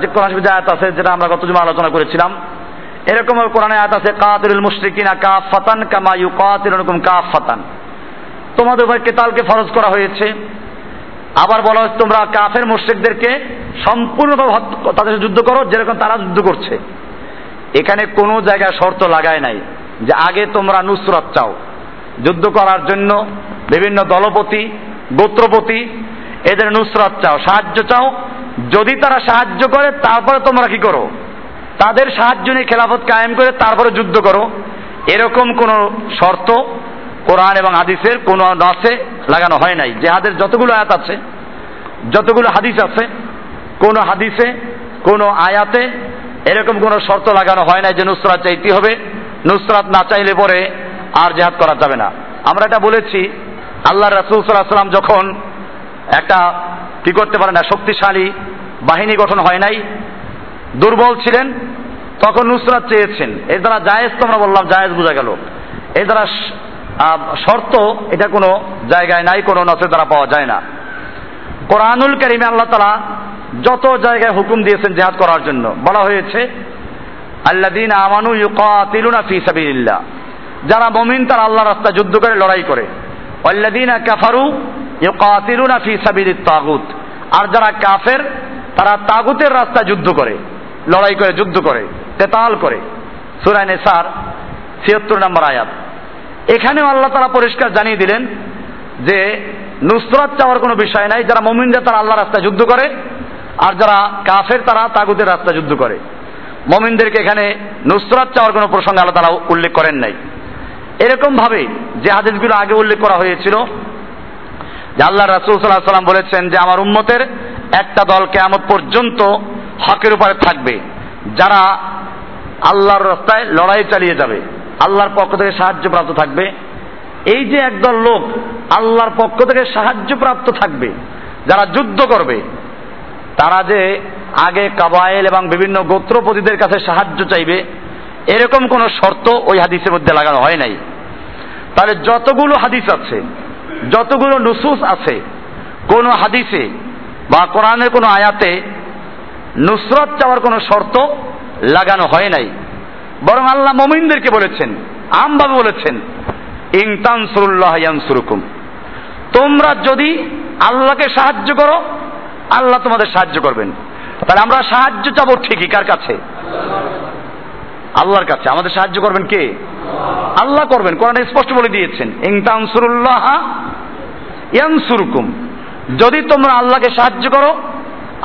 যে কোরআন আয়াত আছে, যেটা আমরা গত জমা আলোচনা করেছিলাম, এরকম কোরআনে আয়াত আছে, কাতিরুল মুশরিকিনা কাফাতান কামা ইউকাতিলুকুম কাফাতান তোমাদের উপর কেতালকে ফরজ করা হয়েছে। আবার বলা হচ্ছে তোমরা কাফের মুশরিকদেরকে সম্পূর্ণভাবে তাদের যুদ্ধ করো, যেরকম তারা যুদ্ধ করছে। এখানে কোনো জায়গায় শর্ত লাগায় নাই। যে আগে তোমরা নুসরত চাও। যুদ্ধ করার জন্য বিভিন্ন দলপতি, গোত্রপতি এদের নুসরত চাও, সাহায্য চাও। যদি তারা সাহায্য করে, তারপরে তোমরা কি করো? তাদের সাহায্য নিয়ে খেলাফত কায়েম করে তারপরে যুদ্ধ করো। এরকম কোন শর্ত কোরআন এবং হাদিসের কোন নাসে লাগানো হয় নাই। জেহাদের যতগুলো আয়াত আছে, যতগুলো হাদিস আছে, কোন হাদিসে, কোন আয়াতে এরকম কোনো শর্ত লাগানো হয় নাই যে নুসরাত চাইতে হবে। নুসরাত না চাইলে পরে আর জেহাদ করা যাবে না। আমরা এটা বলেছি, আল্লাহ রাসুল সাল্লাম যখন একটা কি করতে পারে না, শক্তিশালী বাহিনী গঠন হয় নাই, দুর্বল ছিলেন, তখন নুসরাত চেয়েছেন। এর দ্বারা জায়েজ তো আমরা বললাম, জায়েজ বোঝা গেল। এর দ্বারা শর্ত এটা কোনো জায়গায় নাই, কোনো নসের দ্বারা পাওয়া যায় না। কোরআনুল কারিমে আল্লাহ তালা যত জায়গায় হুকুম দিয়েছেন জেহাদ করার জন্য, বলা হয়েছে আল্লাদিন আমানু ইউকাতিলুনা ফি সাবিলিল্লাহ। যারা মমিন, তারা আল্লাহ রাস্তা যুদ্ধ করে, লড়াই করে। আল্লাদিন কাফারু ইউকাতিলুনা ফি সাবিলিত তাগুত। আর যারা কাফের, তারা তাগুতের রাস্তা যুদ্ধ করে, লড়াই করে, যুদ্ধ করে, তেতাল করে। সুরায় নেসার, ছিয়াত্তর নম্বর আয়াত। এখানেও আল্লাহ তারা পরিষ্কার জানিয়ে দিলেন যে, নুসরাত চাওয়ার কোনো বিষয় নাই। যারা মমিনরা তারা আল্লাহ রাস্তায় যুদ্ধ করে। আর যারা কাফের, তারা তাগুতের রাস্তা যুদ্ধ করে। মমিনদেরকে এখানে নুসরাত চাওয়ার কোনো প্রসঙ্গে আল্লাহ তারা উল্লেখ করেন নাই। এরকম ভাবে যে হাদিসগুলো আগে উল্লেখ করা হয়েছিল, যে আল্লাহ রাসুল সাল্লাহ সাল্লাম বলেছেন যে আমার উম্মতের একটা দল কেয়ামত পর্যন্ত হকের উপরে থাকবে, যারা আল্লাহর রাস্তায় লড়াই চালিয়ে যাবে, আল্লাহর পক্ষ থেকে সাহায্য প্রাপ্ত থাকবে। এই যে একদল লোক আল্লাহর পক্ষ থেকে সাহায্য প্রাপ্ত থাকবে, যারা যুদ্ধ করবে, তারা যে আগে কাবায়েল এবং বিভিন্ন গোত্রপতিদের কাছে সাহায্য চাইবে, এরকম কোনো শর্ত ওই হাদিসের মধ্যে লাগানো হয় নাই। তাহলে যতগুলো হাদিস আছে, যতগুলো নুসুস আছে, কোন হাদিসে বা কোরআনের কোনো আয়াতে নুসরত চাওয়ার কোনো শর্ত লাগানো হয় নাই। বরং আল্লাহ মমিনদেরকে বলেছেন আমভাবে বলেছেন ইয়ানসুরুকুম। তোমরা যদি আল্লাহকে সাহায্য করো, আল্লাহ তোমাদের সাহায্য করবেন। তাহলে আমরা সাহায্য চাবো ঠিকই, কার কাছে? আল্লাহর কাছে। আমাদের সাহায্য করবেন কে? আল্লাহ করবেন। কোরআনে স্পষ্ট বলে দিয়েছেন ইংতানসুরুল্লাহ ইয়ানসুরকুম। যদি তোমরা আল্লাহকে সাহায্য করো,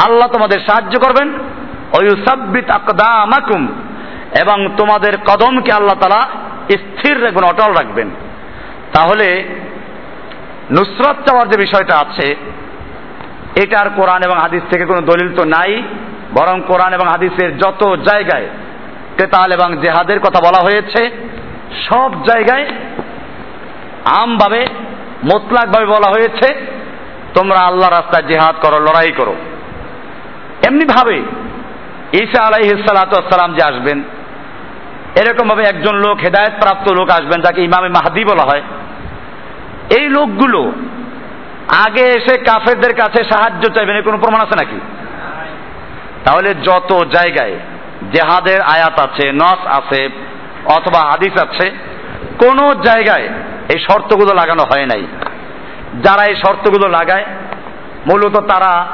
আল্লাহ তোমাদের সাহায্য করবেন। আকদামাকুম, এবং তোমাদের কদমকে আল্লাহ তালা স্থির রাখবেন অটল রাখবেন। তাহলে নুসরত চাওয়ার যে বিষয়টা আছে এটার কোরআন এবং হাদিস থেকে কোনো দলিল তো নাই, বরং কোরআন এবং হাদিসের যত জায়গায় কেতাল এবং জেহাদের কথা বলা হয়েছে, সব জায়গায় আমভাবে, মোতলাকভাবে বলা হয়েছে, তোমরা আল্লাহ রাস্তায় জেহাদ করো, লড়াই করো। এমনি ভাবে ঈসা আলাইহিসালাম যে আসবেন এরকম ভাবে একজন লোক হেদায়ত প্রাপ্ত লোক আসবেন, যাকে ইমামে মাহাদি বলা হয়। এই লোকগুলো আগে এসে কাফেরদের কাছে সাহায্য চাইবেন এর কোনো প্রমাণ আছে নাকি? তাহলে যত জায়গায় জেহাদের আয়াত আছে, নস আছে, অথবা হাদিস আছে, কোন জায়গায় এই শর্তগুলো লাগানো হয় নাই। যারা এই শর্তগুলো লাগায়, মূলত তারা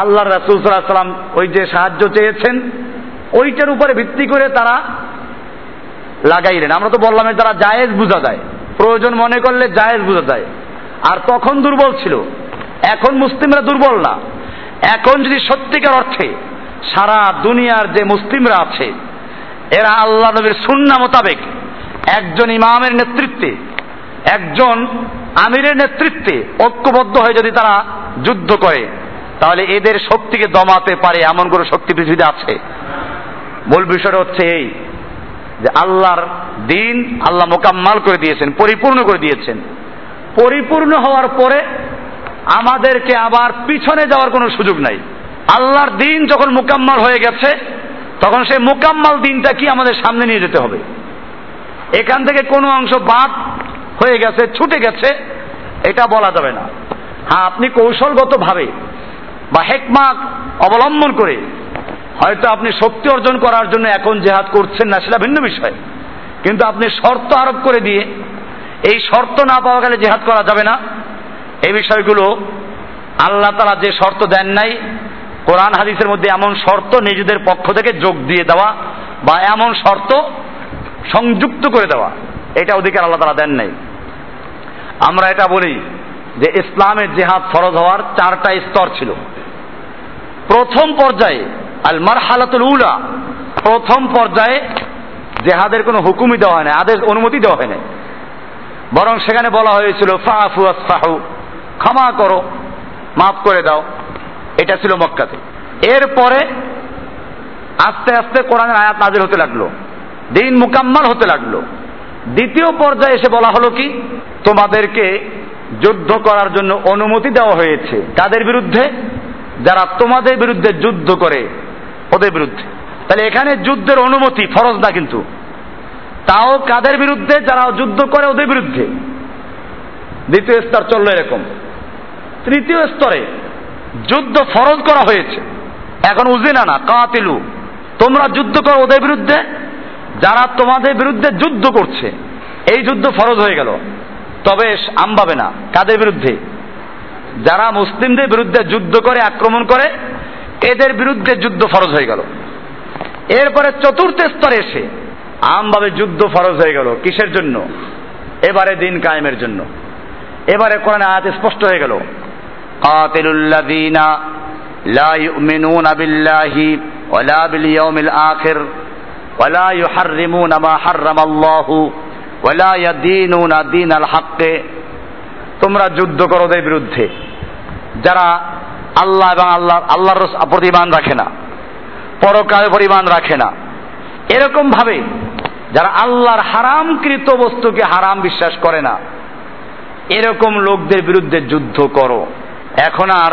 আল্লাহ রাসুল সাল্লাহ সাল্লাম ওই যে সাহায্য চেয়েছেন, ওইটার উপরে ভিত্তি করে তারা লাগাইলেন। আমরা তো বললাম যে তারা জায়েজ বোঝা যায়। প্রয়োজন মনে করলে জায়েজ বোঝা যায়। আর তখন দুর্বল ছিল। এখন মুসলিমরা দুর্বল না। এখন যদি সত্যিকার অর্থে সারা দুনিয়ার যে মুসলিমরা আছে, এরা আল্লাহ নবীর সুন্না মোতাবেক একজন ইমামের নেতৃত্বে, একজন আমিরের নেতৃত্বে ঐক্যবদ্ধ হয়ে যদি তারা যুদ্ধ করে, তাহলে এদের শক্তিকে দমাতে পারে এমন কোনো শক্তি পৃথিবীতে আছে? মূল বিষয়টা হচ্ছে এই, যে আল্লাহর দিন আল্লাহ মোকাম্মাল করে দিয়েছেন, পরিপূর্ণ করে দিয়েছেন। পরিপূর্ণ হওয়ার পরে আমাদেরকে আবার পিছনে যাওয়ার কোনো সুযোগ নাই। আল্লাহর দিন যখন মোকাম্মাল হয়ে গেছে, তখন সেই মোকাম্মাল দিনটা কি আমাদের সামনে নিয়ে যেতে হবে। এখান থেকে কোনো অংশ বাদ হয়ে গেছে, ছুটে গেছে, এটা বলা যাবে না। হ্যাঁ আপনি কৌশলগতভাবে বা হেকমা অবলম্বন করে হয়তো আপনি শক্তি অর্জন করার জন্য এখন জেহাদ করছেন না, সেটা ভিন্ন বিষয়। কিন্তু আপনি শর্ত আরোপ করে দিয়ে এই শর্ত না পাওয়া গেলে জেহাদ করা যাবে না। এই বিষয়গুলো আল্লাহ তালা যে শর্ত দেন নাই, কোরআন হাদিসের মধ্যে এমন শর্ত নিজেদের পক্ষ থেকে যোগ দিয়ে দেওয়া বা এমন শর্ত সংযুক্ত করে দেওয়া, এটা অধিকার আল্লাহ তালা দেন নাই। আমরা এটা বলি যে ইসলামের জেহাদ ফরজ হওয়ার চারটা স্তর ছিল। প্রথম পর্যায়ে আল মারহালাতুল উলা, প্রথম পর্যায়ে জেহাদের কোনো হুকুমই দেওয়া হয় না আদেশ অনুমতি দেওয়া হয় না বরং সেখানে বলা হয়েছিল ফাহু আসফাহু। ক্ষমা করো, মাফ করে দাও। এটা ছিল মক্কাতে। এরপরে আস্তে আস্তে কোরআনের আয়াত নাজির হতে লাগল। দিন মুকাম্মাল হতে লাগল। দ্বিতীয় পর্যায়ে এসে বলা হলো কি, তোমাদেরকে যুদ্ধ করার জন্য অনুমতি দেওয়া হয়েছে। কাদের বিরুদ্ধে? যারা তোমাদের বিরুদ্ধে যুদ্ধ করে, ওদের বিরুদ্ধে। তাহলে এখানে যুদ্ধের অনুমতি ফরজ না কিন্তু। তাও কাদের বিরুদ্ধে? যারা যুদ্ধ করে ওদের বিরুদ্ধে। দ্বিতীয় স্তর চলল এরকম। তৃতীয় স্তরে যুদ্ধ ফরজ করা হয়েছে। এখন উজিনা না কাতিলু। তোমরা যুদ্ধ করো ওদের বিরুদ্ধে, যারা তোমাদের বিরুদ্ধে যুদ্ধ করছে। এই যুদ্ধ ফরজ হয়ে গেল। তবে আমভাবে না। কাদের বিরুদ্ধে? যারা মুসলিমদের বিরুদ্ধে যুদ্ধ করে, আক্রমণ করে, এদের বিরুদ্ধে যুদ্ধ ফরজ হয়ে গেল। এরপরে চতুর্থ স্তরে এসে আমভাবে যুদ্ধ ফরজ হয়ে গেল। কিসের জন্য? এবারে দিন কায়েমের জন্য। এবারে কোরআন আয়াত স্পষ্ট হয়ে গেল। কাতিলুল্লাযীনা লা ইউমিনুনা বিল্লাহি ওয়ালা বিল ইয়াউমিল আখির ওয়ালা ইউহাররিমুনা মা হাররামাল্লাহু ওয়ালা ইয়াদিনুনা দীনাল হাক্কে তোমরা যুদ্ধ করো ওদের বিরুদ্ধে। যারা আল্লাহ এবং আল্লাহ, আল্লাহর প্রতিমান রাখে না পরকাল পরিমাণ রাখে না। এরকম ভাবে যারা আল্লাহর হারামকৃত বস্তুকে হারাম বিশ্বাস করে না, এরকম লোকদের বিরুদ্ধে যুদ্ধ করো। এখন আর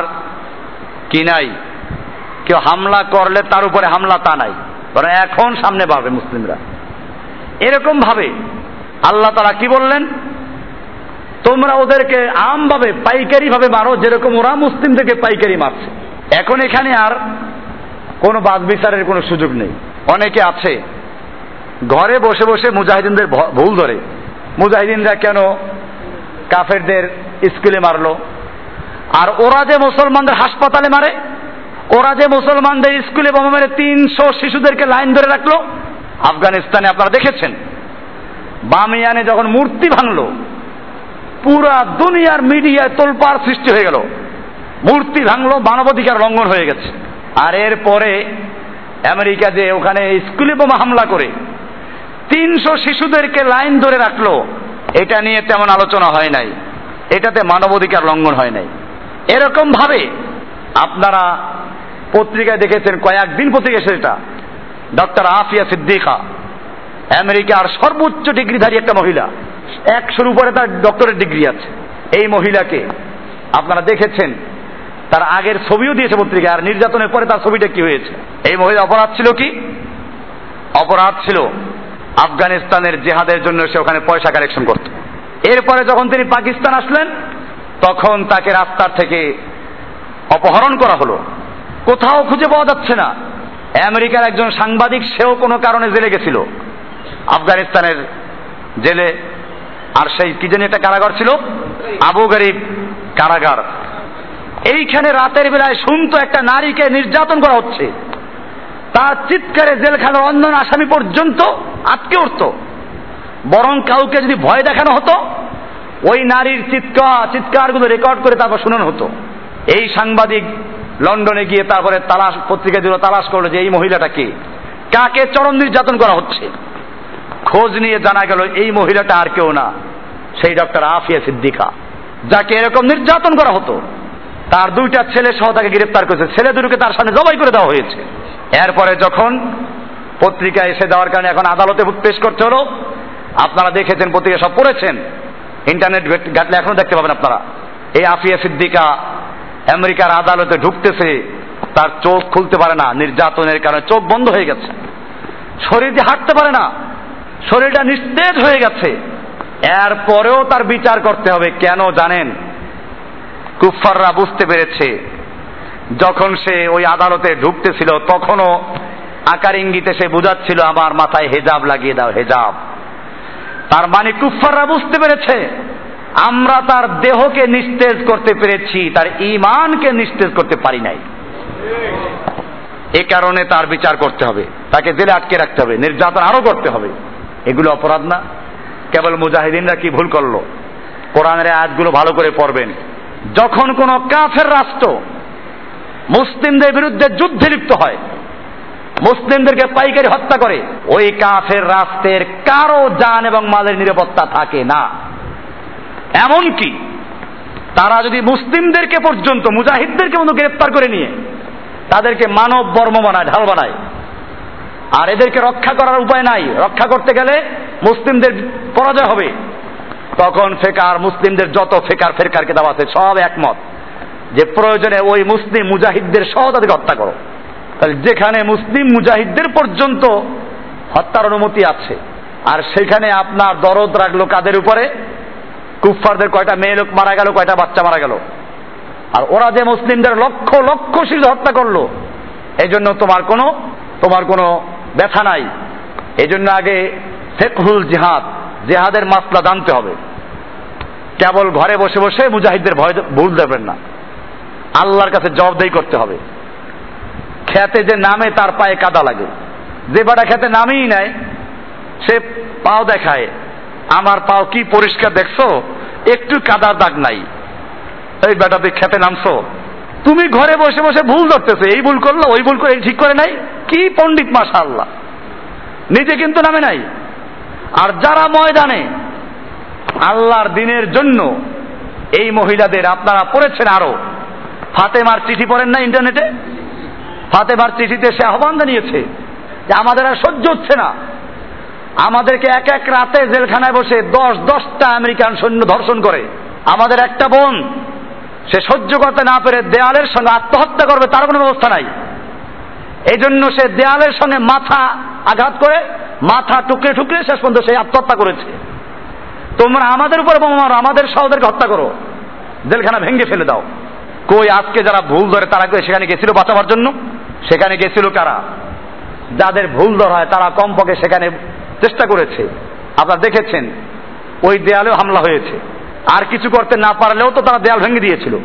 কি নাই? কেউ হামলা করলে তার উপরে হামলা তা নাই, বরং এখন সামনে পাবে মুসলিমরা। এরকম ভাবে আল্লাহ তারা কি বললেন? তোমরা ওদেরকে আমভাবে পাইকারি ভাবে মারো, যেরকম ওরা মুসলিমদেরকে পাইকারি মারছে। এখন এখানে আর কোনো বাদ বিচারের কোনো সুযোগ নেই। অনেকে আছে ঘরে বসে বসে মুজাহিদিনদের ভুল ধরে। মুজাহিদিনরা কেন কাফেরদের স্কুলে মারলো? আর ওরা যে মুসলমানদের হাসপাতালে মারে, ওরা যে মুসলমানদের স্কুলে বোমা মেরে তিনশো শিশুদেরকে লাইন ধরে রাখল, আফগানিস্তানে আপনারা দেখেছেন। বামিয়ানে যখন মূর্তি ভাঙলো, পুরা দুনিয়ার মিডিয়ায় তোলপাড় সৃষ্টি হয়ে গেল। মূর্তি ভাঙলো, মানবাধিকার লঙ্ঘন হয়ে গেছে। আর এরপরে আমেরিকা যে ওখানে স্কুলে বোমা হামলা করে তিনশো শিশুদেরকে লাইন ধরে রাখল। এটা নিয়ে তেমন আলোচনা হয় নাই। এটাতে মানবাধিকার লঙ্ঘন হয় নাই। এরকম ভাবে আপনারা পত্রিকায় দেখেছেন, কয়েকদিন পত্রিকা সেটা ডক্টর আফিয়া সিদ্দিকা, আমেরিকার সর্বোচ্চ ডিগ্রিধারী একটা মহিলা। একশোর উপরে তার ডক্টরের ডিগ্রি আছে। এই মহিলাকে আপনারা দেখেছেন, তার আগের ছবিও দিয়েছে পত্রিকা আর নির্যাতনের পরে তার ছবিটা কি হয়েছে? এই মহিলা অপরাধ ছিল কি? অপরাধ ছিল আফগানিস্তানের জেহাদের জন্য সে ওখানে পয়সা কালেকশন করত। এরপরে যখন তিনি পাকিস্তান আসলেন, তখন তাকে রাস্তার থেকে অপহরণ করা হলো। কোথাও খুঁজে পাওয়া যাচ্ছে না। আমেরিকার একজন সাংবাদিক সেও কোনো কারণে জেলে গেছিল। আফগানিস্তানের জেলে, আর সেই কি জানি একটা কারাগার ছিল? আবু গরিব কারাগার। এইখানে রাতের বেলায় শুনতো একটা নারীকে নির্যাতন করা হচ্ছে। তার চিৎকারে জেলখানার অন্য আসামি পর্যন্ত আটকে উঠত। বরং কাউকে যদি ভয় দেখানো হতো, ওই নারীর চিৎকার, চিৎকারগুলো রেকর্ড করে তারপর শোনানো হতো। এই সাংবাদিক লন্ডনে গিয়ে তারপরে তালাশ পত্রিকা দিল তালাশ করল যে এই মহিলাটাকে কাকে চরম নির্যাতন করা হচ্ছে। খোঁজ নিয়ে জানা গেল এই মহিলাটা আর কেউ না, সেই ডক্টর আফিয়া সিদ্দিকা, যাকে এরকম নির্যাতন করা হতো। তার দুইটা ছেলে সহ তাকে গ্রেপ্তার করেছে। ছেলে দুটোকে তার সামনে জবাই করে দেওয়া হয়েছে। এরপরে যখন পত্রিকা এসে দেওয়ার কারণে এখন আদালতে পেশ করতে হলো, আপনারা দেখেছেন, পত্রিকা সব পড়েছেন, ইন্টারনেট ঘাটলে এখনও দেখতে পাবেন আপনারা। এই আফিয়া সিদ্দিকা আমেরিকার আদালতে ঢুকতেছে, তার চোখ খুলতে পারে না, নির্যাতনের কারণে চোখ বন্ধ হয়ে গেছে। শরীর দিয়ে হাঁটতে পারে না, শরীরটা নিস্তেজ হয়ে গেছে। এরপরেও তার বিচার করতে হবে, কেন জানেন? কুফাররা বুঝতে পেরেছে যখন সে ওই আদালতে ঢুকতেছিল, তখনও আকার ইঙ্গিতে সে বুঝাচ্ছিল, আমার মাথায় হেজাব লাগিয়ে দাও, হেজাব। তার মানে কুফাররা বুঝতে পেরেছে, আমরা তার দেহকে নিস্তেজ করতে পেরেছি, তার ইমানকে নিস্তেজ করতে পারি নাই। এ কারণে তার বিচার করতে হবে, তাকে জেলে আটকে রাখতে হবে, নির্যাতন আরও করতে হবে। এগুলো অপরাধ না। কেবল মুজাহিদিনরা কি ভুল করল? কোরআনের আয়াতগুলো ভালো করে পড়বেন। যখন কোন কাফের রাষ্ট্র মুসলিমদের বিরুদ্ধে যুদ্ধে লিপ্ত হয়। মুসলিমদেরকে পাইকারি হত্যা করে। ওই কাফের রাষ্ট্রের কারও যান এবং মালের নিরাপত্তা থাকে না। এমনকি তারা যদি মুসলিমদেরকে পর্যন্ত, মুজাহিদদেরকে মতো গ্রেপ্তার করে নিয়ে, তাদেরকে মানব বর্ম বানায়, ঢাল বানায়। আর এদেরকে রক্ষা করার উপায় নাই। রক্ষা করতে গেলে মুসলিমদের পরাজয় হবে। তখন ফেকার, মুসলিমদের যত ফেকার ফেরকারকে কেতাব আছে, সব একমত। যে প্রয়োজনে ওই মুসলিম মুজাহিদদের সহ তাদেরকে হত্যা করো। তাহলে যেখানে মুসলিম মুজাহিদদের পর্যন্ত হত্যার অনুমতি আছে, আর সেখানে আপনার দরদ রাখল কাদের উপরে? কুফফারদের কয়টা মেয়ে লোক মারা গেল, কয়টা বাচ্চা মারা গেল। আর ওরা যে মুসলিমদের লক্ষ লক্ষ শিশু হত্যা করল এই জন্য তোমার কোনো তোমার কোনো ব্যথা নাই। এই জন্য আগে ফেকহুল জিহাদ, জেহাদের মাসলা জানতে হবে। কেবল ঘরে বসে বসে মুজাহিদদের ভয় ভুল দেবেন না। আল্লাহর কাছে জবাবদেহি করতে হবে। খেতে যে নামে তার পায়ে কাদা লাগে। যে বাটা খেতে নামেই নাই সে পাও দেখায়, আমার পাও কি পরিষ্কার দেখছ? একটু কাদার দাগ নাই। এই বেটা তুই খেতে নামছো? তুমি ঘরে বসে বসে ভুল ধরতেছো। এই ভুল করল, ওই ভুল করে ঠিক করে নাই? কি পণ্ডিত মাসা আল্লাহ নিজে কিন্তু নামে নাই। আর যারা ময়দানে আল্লাহর দিনের জন্য এই মহিলাদের আপনারা পড়েছেন আরও ফাতেমার চিঠি পড়েন না ইন্টারনেটে? ফাতেমার চিঠিতে সে আহ্বান জানিয়েছে যে আমাদের আর সহ্য হচ্ছে না। আমাদেরকে এক এক রাতে জেলখানায় বসে দশ, দশটা আমেরিকান সৈন্য ধর্ষণ করে। আমাদের একটা বোন, সে সহ্য করতে না পেরে দেয়ালের সঙ্গে আত্মহত্যা করবে, তার কোনো ব্যবস্থা নাই। এই জন্য সে দেয়ালের সঙ্গে মাথা আঘাত করে, মাথা টুকরে টুকরে শেষ পর্যন্ত সে আত্মহত্যা করেছে। তোমরা আমাদের উপরে বোমা আমাদের সহদেরকে হত্যা করো। জেলখানা ভেঙে ফেলে দাও। কই আজকে যারা ভুল ধরে তারা সেখানে গেছিল বাঁচাবার জন্য? সেখানে গেছিল কারা? যাদের ভুল ধর হয় তারা কমপক্ষে সেখানে চেষ্টা করেছে। আপনারা দেখেছেন, ওই দেয়ালেও হামলা হয়েছে। আর কিছু করতে না পারলেও তো তারা দেয়াল ভেঙে দিয়েছিল।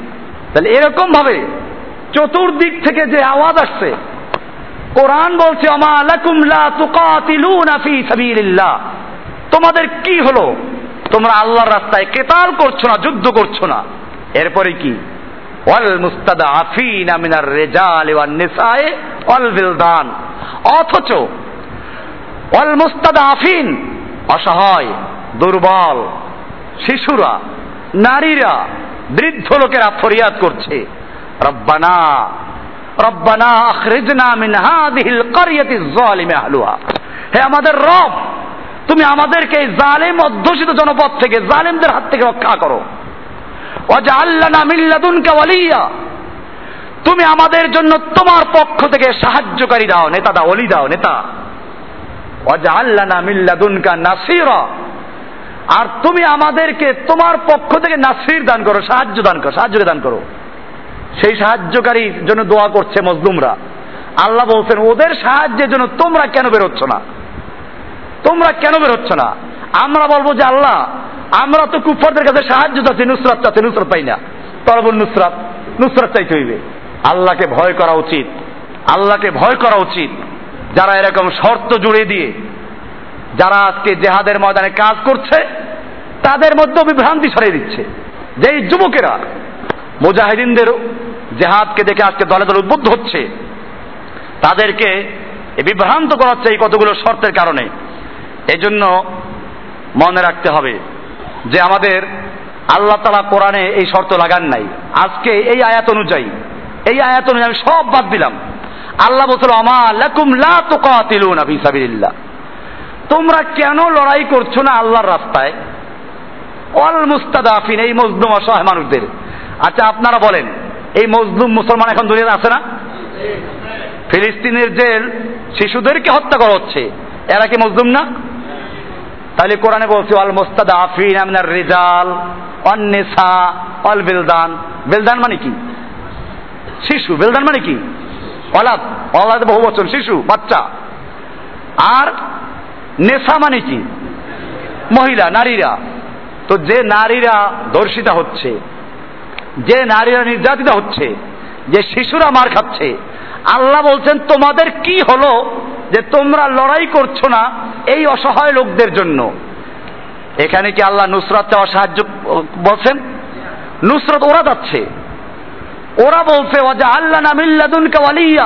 তাহলে এরকম ভাবে চতুর্দিক থেকে যে আওয়াজ আসছে, কোরআন বলছে তোমাদের কি হলো? তোমরা আল্লাহর রাস্তায় কেতাল করছ না, যুদ্ধ করছ না? এরপরে কি? অথচ ওয়াল মুস্তাদাফিন অসহায়, দুর্বল, শিশুরা, নারীরা, বৃদ্ধ লোকেরা ফরিয়াদ করছে। রব্বানা রব্বানা আখরিজনা মিন হাদিহিল কারিয়াতি যালিমি আহলুহা। হে আমাদের রব, তুমি আমাদেরকে এই জালেম অধ্যুষিত জনপদ থেকে জালেমদের হাত থেকে রক্ষা করো। তুমি আমাদের জন্য তোমার পক্ষ থেকে সাহায্যকারী দাও, নেতা দাও অলি দাও, নেতা। আর তুমি আমাদেরকে তোমার পক্ষ থেকে নাসির দান করো, সাহায্য দান করো সাহায্য দান করো। সেই সাহায্যকারীর জন্য দোয়া করছে মজলুমরা। আল্লাহ বলছেন, ওদের সাহায্যের জন্য তোমরা কেন বেরোচ্ছ না? তোমরা কেন বেরোচ্ছ না? আমরা বলব যে আল্লাহ, আমরা তো কুফারদের কাছে সাহায্য চাচ্ছি, নুসরাত চাচ্ছি, নুসরাত পাই না। তরবুল নুসরাত নুসরাত চাইতে হইবে। আল্লাহকে ভয় করা উচিত। আল্লাহকে ভয় করা উচিত। যারা এরকম শর্ত জুড়ে দিয়ে, যারা আজকে জেহাদের ময়দানে কাজ করছে, তাদের মধ্যে বিভ্রান্তি ছড়িয়ে দিচ্ছে। যেই যুবকেরা, মুজাহিদিনদের জেহাদকে দেখে আজকে দলে দলে উদ্বুদ্ধ হচ্ছে, তাদেরকে বিভ্রান্ত করাচ্ছে এই কতগুলো শর্তের কারণে। এজন্য মনে রাখতে হবে যে আমাদের আল্লাহ তালা কোরআনে এই শর্ত লাগান নাই। আজকে এই আয়াত অনুযায়ী, এই আয়াত অনুযায়ী আমি সব বাদ দিলাম। আল্লাহ বলছিল, আমা লাকুম লা তুকাতিলুনা ফি সাবিলিল্লাহ। তোমরা কেন লড়াই করছ না আল্লাহর রাস্তায়? অল মুস্তাদাফিন, এই মজলুম অসহায় মানুষদের। আচ্ছা আপনারা বলেন, এই মজলুম মুসলমান এখন দুনিয়াতে আছে না? ফিলিস্তিনের জেল শিশুদেরকে হত্যা করা হচ্ছে। এরা কি মজলুম না? তাহলে কোরআনে বলছে অল মুস্তাদাফিন আপনার রিজাল অন্নেসা অল বেলদান। বেলদান মানে কি? শিশু। বেলদান মানে কি? অলাদ অলাদ বহু বছর শিশু, বাচ্চা। আর নেশা মানে কি? মহিলা, নারীরা। তো যে নারীরা ধর্ষিতা হচ্ছে, যে নারীরা নির্যাতিত হচ্ছে, যে শিশুরা মার খাচ্ছে আল্লাহ বলছেন, তোমাদের কি হলো যে তোমরা লড়াই করছ না এই অসহায় লোকদের জন্য? এখানে কি আল্লাহ নুসরাত চাওয়া সাহায্য বলছেন? নুসরত ওরা যাচ্ছে। ওরা বলছে যে আল্লাহ নামিল্লাদুনকে ওয়ালিয়া।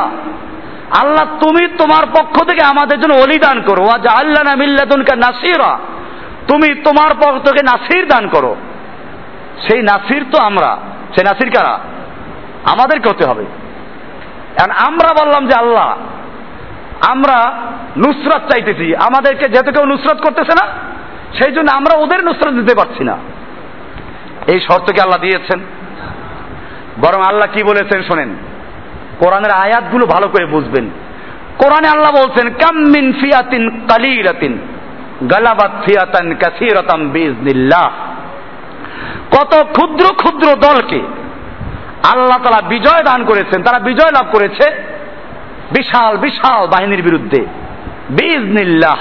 আল্লাহ, তুমি তোমার পক্ষ থেকে আমাদের জন্য অলি দান করো। যে আল্লাহ নামিল্লাদুনকে নাসিরা। তুমি তোমার পক্ষ থেকে নাসির দান করো। সেই নাসির তো আমরা। সেই নাসির কারা? আমাদেরকে হতে হবে। এখন আমরা বললাম যে আল্লাহ, আমরা নুসরাত চাইতেছি, আমাদেরকে যেহেতু কেউ নুসরাত করতেছে না, সেই জন্য আমরা ওদের নুসরাত দিতে পারছি না। এই শর্তকে আল্লাহ দিয়েছেন? বরং আল্লাহ কি বলেছেন শোনেন, কোরআনের আয়াতগুলো ভালো করে বুঝবেন। কোরআনে আল্লাহ বলছেন কাম্মিন ফিয়াতিন কালিলাতিন গালাবাত ফিয়াতান কাসিরাতাম বিজনিল্লাহ কত ক্ষুদ্র ক্ষুদ্র দলকে আল্লাহ তালা বিজয় দান করেছেন, তারা বিজয় লাভ করেছে। বিশাল বিশাল বাহিনীর বিরুদ্ধে। বিজনিল্লাহ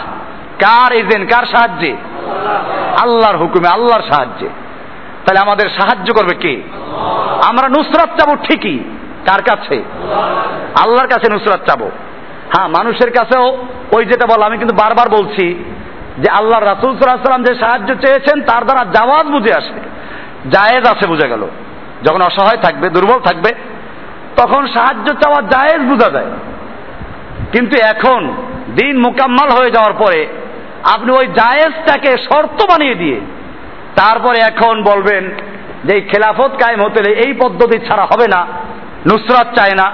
কার এজেন কার সাহায্যে? আল্লাহর হুকুমে, আল্লাহর সাহায্যে। তাহলে আমাদের সাহায্য করবে কে? আমরা নুসরাত চাবো ঠিকই। কার কাছে? আল্লাহর কাছে নুসরাত চাবো। হ্যাঁ মানুষের কাছেও ওই যেটা বল, আমি কিন্তু বারবার বলছি যে আল্লাহ রাসুল সাল্লাম যে সাহায্য চেয়েছেন, তার দ্বারা জাওয়াজ বুঝে আসে। জায়েজ আছে বুঝে গেল। যখন অসহায় থাকবে, দুর্বল থাকবে, তখন সাহায্য চাওয়া জায়েজ বোঝা যায়। কিন্তু এখন দিন মোকাম্মাল হয়ে যাওয়ার পরে আপনি ওই জায়েজটাকে শর্ত বানিয়ে দিয়ে, তারপরে এখন বলবেন যে এই খেলাফত কায়েম হতে এই পদ্ধতি ছাড়া হবে না, নুসরাত চায় না।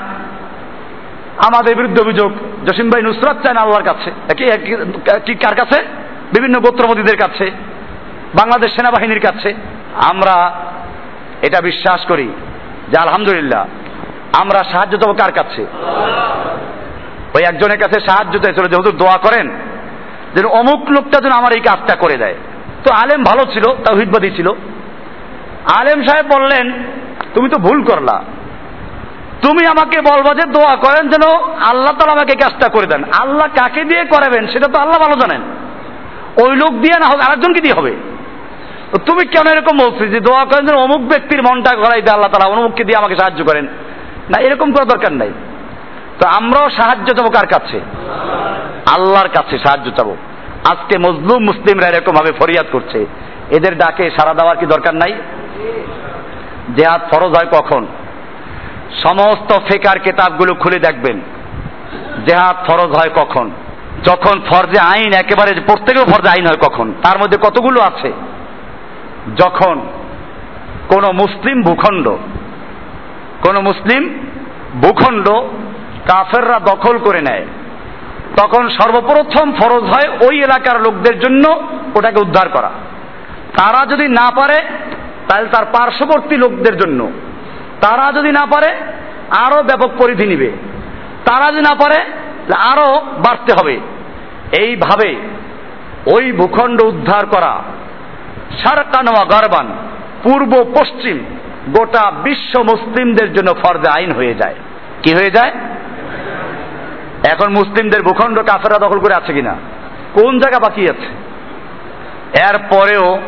আমাদের বিরুদ্ধে অভিযোগ, জসিম ভাই নুসরাত চায় না আল্লাহর কাছে। কি কার কাছে? বিভিন্ন গোত্রপতিদের কাছে, বাংলাদেশ সেনাবাহিনীর কাছে। আমরা এটা বিশ্বাস করি যে আলহামদুলিল্লাহ, আমরা সাহায্য দেবো কার কাছে? ওই একজনের কাছে সাহায্য চাইছিল যে হুজুর দোয়া করেন, যেন অমুক লোকটা যেন আমার এই কাজটা করে দেয়। তো আলেম ভালো ছিল তাহিদবাদী ছিল। আলেম সাহেব বললেন, তুমি তো ভুল করলা। তুমি আমাকে বলবা যে দোয়া করেন যেন আল্লাহ তালা আমাকে কাজটা করে দেন। আল্লাহ কাকে দিয়ে করাবেন, সেটা তো আল্লাহ ভালো জানেন। ওই লোক দিয়ে না হোক আরেকজনকে দিয়ে হবে। তুমি কেন এরকম বলছিস যে দোয়া করেন যেন অমুক ব্যক্তির মনটা গড়াই দেয় আল্লাহ তালা অমুককে দিয়ে আমাকে সাহায্য করেন। না, এরকম করার দরকার নাই। তো আমরাও সাহায্য চাবো কার কাছে? আল্লাহর কাছে সাহায্য চাবো। আজকে মজলুম মুসলিমরা এরকম ভাবে ফরিয়াদ করছে। এদের ডাকে সারা দেওয়ার কি দরকার নাই? জেহাদ ফরজ হয় কখন? সমস্ত ফেকার কেতাবগুলো খুলে দেখবেন। জেহাদ ফরজ হয় কখন? যখন ফরজে আইন একেবারে প্রত্যেকেও ফরজে আইন হয় কখন? তার মধ্যে কতগুলো আছে? যখন কোন মুসলিম ভূখণ্ড, কোন মুসলিম ভূখণ্ড কাফেররা দখল করে নেয়, তখন সর্বপ্রথম ফরজ হয় ওই এলাকার লোকদের জন্য ওটাকে উদ্ধার করা। তারা যদি না পারে, তাহলে তার পার্শ্ববর্তী লোকদের জন্য। তারা যদি না পারে, আরও ব্যাপক পরিধি নিবে। তারা যদি না পারে আরও বাড়তে হবে। এইভাবে ওই ভূখণ্ড উদ্ধার করা সারকানোয়া গরবান, পূর্ব পশ্চিম, গোটা বিশ্ব মুসলিমদের জন্য ফরজে আইন হয়ে যায়। কি হয়ে যায়? এখন মুসলিমদের ভূখণ্ড কাফেরা দখল করে আছে কিনা? কোন জায়গা বাকি আছে? এরপরেও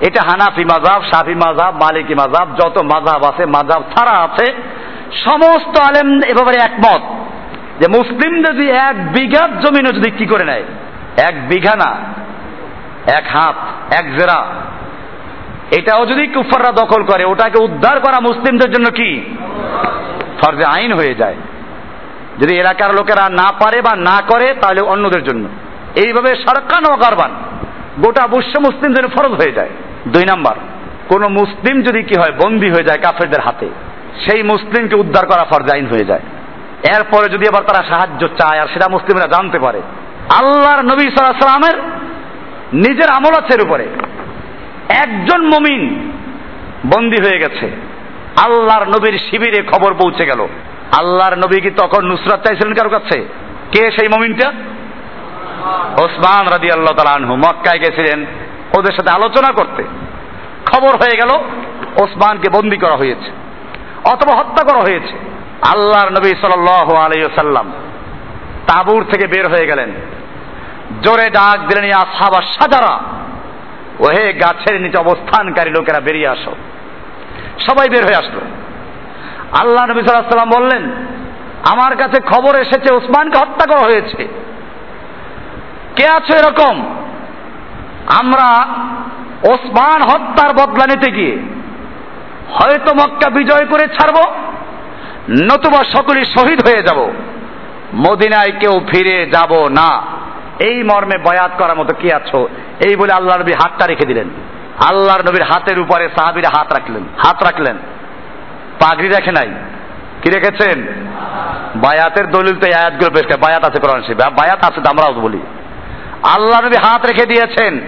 এটা হানাফি মাজাব সাফি মাজাব মালিকি মাজাব যত মাজাব আছে মাজাব ছাড়া আছে, সমস্ত আলেম এ ব্যাপারে একমত যে মুসলিম যদি এক বিঘা জমিনও যদি কি করে নেয়? এক বিঘা না। এক হাত, এক জেরা। এটাও যদি কুফাররা দখল করে, ওটাকে উদ্ধার করা মুসলিমদের জন্য কি? ফরজে আইন হয়ে যায়। যদি এলাকার লোকেরা না পারে বা না করে, তাহলে অন্যদের জন্য। এইভাবে সরকার ও গারবান গোটা বিশ্ব মুসলিমদের ফরজ হয়ে যায়। দুই নাম্বার, কোন মুসলিম যদি কি হয়, বন্দী হয়ে যায় কাফেরদের হাতে, সেই মুসলিমকে উদ্ধার করা ফরজ আইন হয়ে যায়। এরপরে যদি আবার তারা সাহায্য চায়, আর সেটা মুসলিমরা জানতে পারে, আল্লাহর নবী সাল্লাহ সাল্লামের নিজের আমল আছে এর উপরে। একজন মমিন বন্দী হয়ে গেছে। আল্লাহর নবীর শিবিরে খবর পৌঁছে গেল। আল্লাহর নবী কি তখন নুসরাত চাইছিলেন কারও কাছে? কে সেই মমিনটা? ওসমান রাদি আল্লাহ তালু মক্কায় গেছিলেন ওদের সাথে আলোচনা করতে। খবর হয়ে গেল ওসমানকে বন্দি করা হয়েছে অথবা হত্যা করা হয়েছে। আল্লাহর নবী সাল আলাইসাল্লাম তাবুর থেকে বের হয়ে গেলেন। জোরে ডাক দিলেন আসাবা সাজারা। ওহে গাছের নিচে অবস্থানকারী লোকেরা বেরিয়ে আসো। সবাই বের হয়ে আসলো। আল্লাহ নবী সাল্লাম বললেন, আমার কাছে খবর এসেছে ওসমানকে হত্যা করা হয়েছে। কে আছো এরকম? আমরা ওসমান হত্যার বদলা নিতে গিয়ে হয়তো মক্কা বিজয় করে ছাড়ব, নতুবা সকলেই শহীদ হয়ে যাব। মদিনায় কেউ ফিরে যাব না। এই মর্মে বয়াত করার মতো কি আছো? এই বলে আল্লাহ নবী হাতটা রেখে দিলেন। আল্লাহর নবীর হাতের উপরে সাহাবিরা হাত রাখলেন হাত রাখলেন। পাগড়ি রেখে নাই? কি রেখেছেন? বায়াতের দলিল তো আয়াতগুলো করে, বায়াত আছে কোরআন শরীফে। বায়াত আছে তো আমরাও বলি। আল্লাহ নবী হাত রেখে দিয়েছেন।